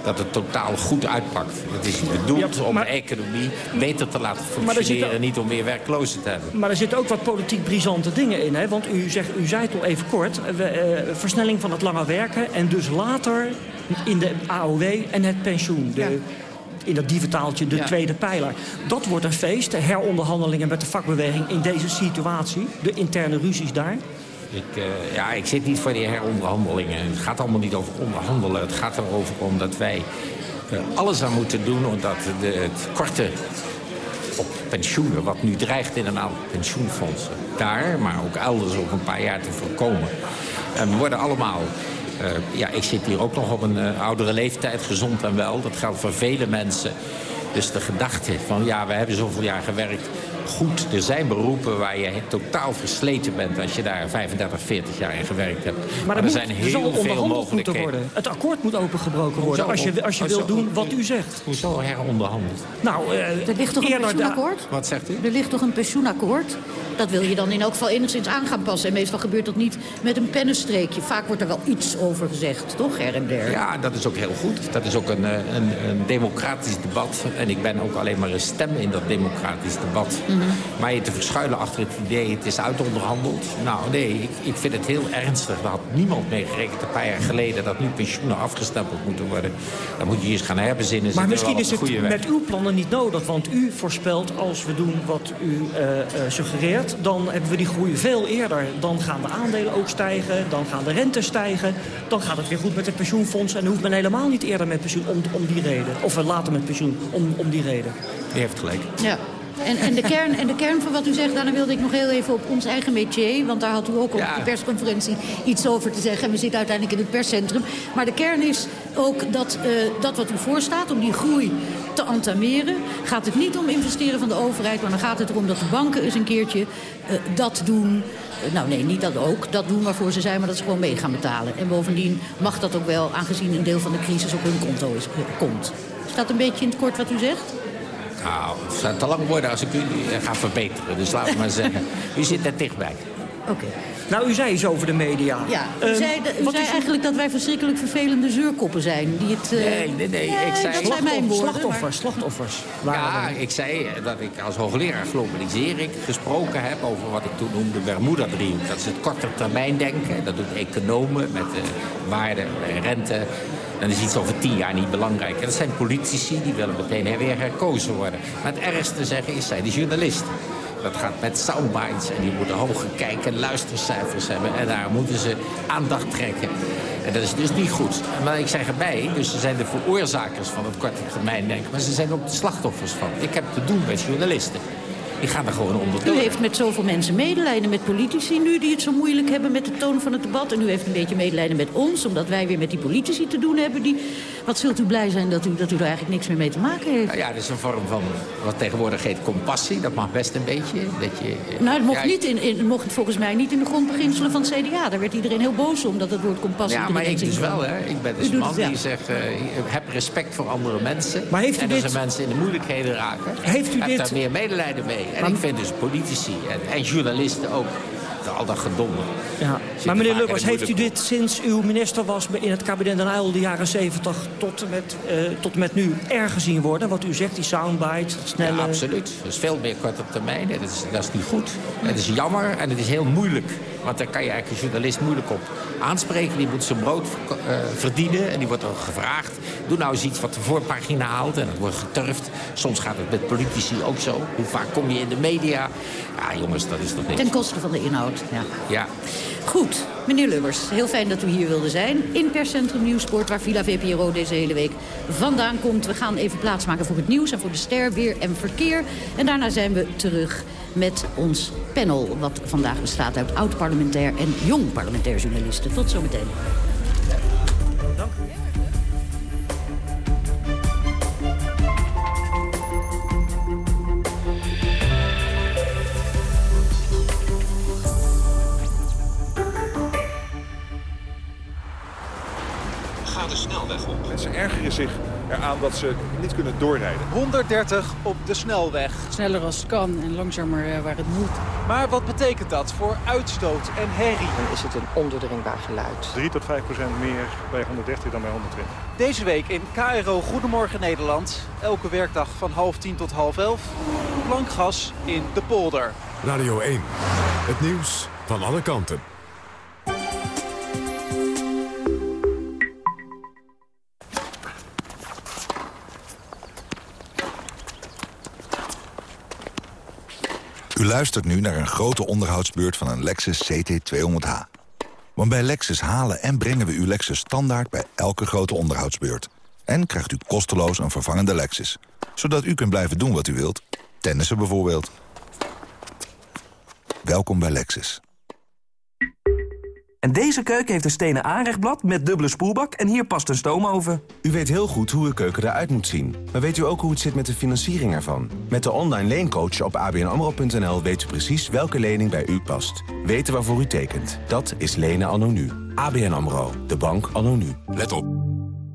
dat het totaal goed uitpakt. Het is bedoeld om de economie beter te laten functioneren... niet om meer werklozen te hebben. Maar er zitten ook wat politiek brisante dingen in. Hè? Want u, zegt, u zei het al even kort. We, eh, versnelling van het lange werken. En dus later in de AOW en het pensioen. De, in dat dieventaaltje de tweede pijler. Dat wordt een feest, de heronderhandelingen met de vakbeweging in deze situatie. De interne ruzies daar. Ik, uh, ja, ik zit niet voor die heronderhandelingen. Het gaat allemaal niet over onderhandelen. Het gaat erover om dat wij uh, alles aan moeten doen... omdat de, het korte op pensioenen, wat nu dreigt in een aantal pensioenfondsen... daar, maar ook elders over een paar jaar te voorkomen. En we worden allemaal ja, ik zit hier ook nog op een uh, oudere leeftijd, gezond en wel. Dat geldt voor vele mensen. Dus de gedachte van, ja, we hebben zoveel jaar gewerkt goed. Er zijn beroepen waar je totaal versleten bent... als je daar 35, 40 jaar in gewerkt hebt. Maar, maar er moet, zijn heel veel mogelijkheden. Worden. Het akkoord moet opengebroken worden als je, als je wilt doen wat u zegt. Hoezo heronderhandeld? Nou, uh, er ligt toch een pensioenakkoord? Wat zegt u? Er ligt toch een pensioenakkoord? Dat wil je dan in elk geval enigszins aan gaan passen. En meestal gebeurt dat niet met een pennenstreekje. Vaak wordt er wel iets over gezegd, toch, her en der? Ja, dat is ook heel goed. Dat is ook een, een, een democratisch debat. En ik ben ook alleen maar een stem in dat democratisch debat. Mm -hmm. Maar je te verschuilen achter het idee, het is uitonderhandeld. Nou, nee, ik, ik vind het heel ernstig. Daar had niemand mee gerekend een paar jaar geleden... dat nu pensioenen afgestempeld moeten worden. Dan moet je eens gaan herbezinnen. Maar misschien is het met uw plannen niet nodig. Want u voorspelt, als we doen wat u uh, uh, dan hebben we die groei veel eerder. Dan gaan de aandelen ook stijgen, dan gaan de rentes stijgen... dan gaat het weer goed met het pensioenfonds... en dan hoeft men helemaal niet eerder met pensioen om, om die reden. Of later met pensioen om, om die reden. U heeft gelijk. Ja. En, en, de kern, en de kern van wat u zegt, daarna wilde ik nog heel even op ons eigen métier... want daar had u ook op ja. de persconferentie iets over te zeggen... en we zitten uiteindelijk in het perscentrum. Maar de kern is ook dat, uh, dat wat u voorstaat, om die groei te entameren... gaat het niet om investeren van de overheid... maar dan gaat het erom dat de banken eens een keertje uh, dat doen... Nou nee, niet dat ook. Dat doen waarvoor ze zijn, maar dat ze gewoon mee gaan betalen. En bovendien mag dat ook wel, aangezien een deel van de crisis op hun konto is, komt. Is dat een beetje in het kort wat u zegt? Nou, het zou te lang worden als ik u ga verbeteren. Dus we maar zeggen, u zit er dichtbij. Oké. Okay. Nou, u zei iets over de media. Ja, u um, zei, de, u zei eigenlijk dat wij verschrikkelijk vervelende zeurkoppen zijn. Die het, uh... Nee, nee, nee. Ja, ik zei... dat zijn mijn woorden. Slachtoffers, maar... slachtoffers. Ja, ik zei dat ik als hoogleraar globalisering gesproken heb... over wat ik toen noemde Bermuda-driehoek. Dat is het korte termijn denken. Dat doen economen met uh, waarde en rente. Dan is iets over tien jaar niet belangrijk. En dat zijn politici, die willen meteen weer herkozen worden. Maar het ergste zeggen is, zijn de journalisten. Dat gaat met soundbites en die moeten hoge kijk- en luistercijfers hebben. En daar moeten ze aandacht trekken. En dat is dus niet goed. Maar ik zeg erbij, dus ze zijn de veroorzakers van het korte termijn denken. Maar ze zijn ook de slachtoffers van. Ik heb te doen met journalisten. Die gaan er gewoon onder U heeft met zoveel mensen medelijden met politici nu... die het zo moeilijk hebben met de toon van het debat. En u heeft een beetje medelijden met ons... omdat wij weer met die politici te doen hebben. Die... Wat zult u blij zijn dat u, dat u er eigenlijk niks meer mee te maken heeft? Nou ja, dat is een vorm van wat tegenwoordig heet compassie. Dat mag best een beetje. Dat je, nou, het mocht, ja, niet in, in, het mocht volgens mij niet in de grondbeginselen van het CDA. Daar werd iedereen heel boos om dat het woord compassie... Ja, maar ik dus wel, hè. Ik ben dus een man die zegt... Uh, heb respect voor andere mensen. Maar heeft u en dit... als er mensen in de moeilijkheden raken... Heeft u heb dit... daar meer medelijden mee. En Maar- ik vind dus politici en, en journalisten ook... al dat gedonder. Ja. Maar meneer Lubbers, heeft u dit sinds uw minister was in het kabinet Den Uyl de jaren 70 tot en met, uh, tot met nu erg gezien worden? Wat u zegt, die soundbites, het snelle... Ja, absoluut. Dat is veel meer korte termijn. Dat is, dat is niet goed. Het is jammer en het is heel moeilijk. Want daar kan je eigenlijk een journalist moeilijk op aanspreken. Die moet zijn brood uh, verdienen en die wordt er gevraagd. Doe nou eens iets wat de voorpagina haalt en dat wordt geturfd. Soms gaat het met politici ook zo. Hoe vaak kom je in de media? Ja, jongens, dat is toch niks. Ten koste van de inhoud, ja. Ja. Goed, meneer Lubbers, heel fijn dat u hier wilde zijn. In perscentrum Nieuwsport, waar Villa VPRO deze hele week vandaan komt. We gaan even plaatsmaken voor het nieuws en voor de ster, weer en verkeer. En daarna zijn we terug met ons panel... wat vandaag bestaat uit oud-parlementair en jong parlementair journalisten. Tot zometeen. Zich eraan dat ze niet kunnen doorrijden. 130 op de snelweg. Sneller als het kan en langzamer eh, waar het moet. Maar wat betekent dat voor uitstoot en herrie? Dan is het een onderdringbaar geluid. 3 tot 5 procent meer bij 130 dan bij 120. Deze week in KRO Goedemorgen Nederland. Elke werkdag van half tien tot half elf. Plankgas in de polder. Radio 1. Het nieuws van alle kanten. U luistert nu naar een grote onderhoudsbeurt van een Lexus CT200H. Want bij Lexus halen en brengen we uw Lexus standaard bij elke grote onderhoudsbeurt. En krijgt u kosteloos een vervangende Lexus. Zodat u kunt blijven doen wat u wilt. Tennissen bijvoorbeeld. Welkom bij Lexus. En deze keuken heeft een stenen aanrechtblad met dubbele spoelbak... en hier past een stoomoven. U weet heel goed hoe uw keuken eruit moet zien. Maar weet u ook hoe het zit met de financiering ervan? Met de online leencoach op abnamro.nl weet u precies welke lening bij u past. Weten waarvoor u tekent. Dat is lenen anno nu. ABN AMRO. De bank anno nu. Let op.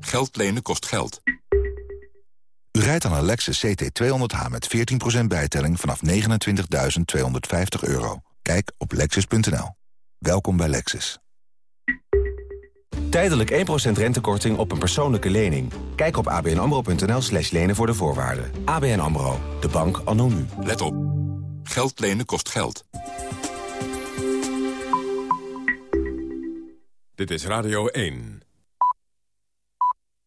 Geld lenen kost geld. U rijdt aan een Lexus CT200H met 14% bijtelling vanaf 29.250 euro. Kijk op lexus.nl. Welkom bij Lexus. Tijdelijk 1% rentekorting op een persoonlijke lening. Kijk op abnamro.nl slash lenen voor de voorwaarden. ABN AMRO, de bank anno nu. Let op. Geld lenen kost geld. Dit is Radio 1.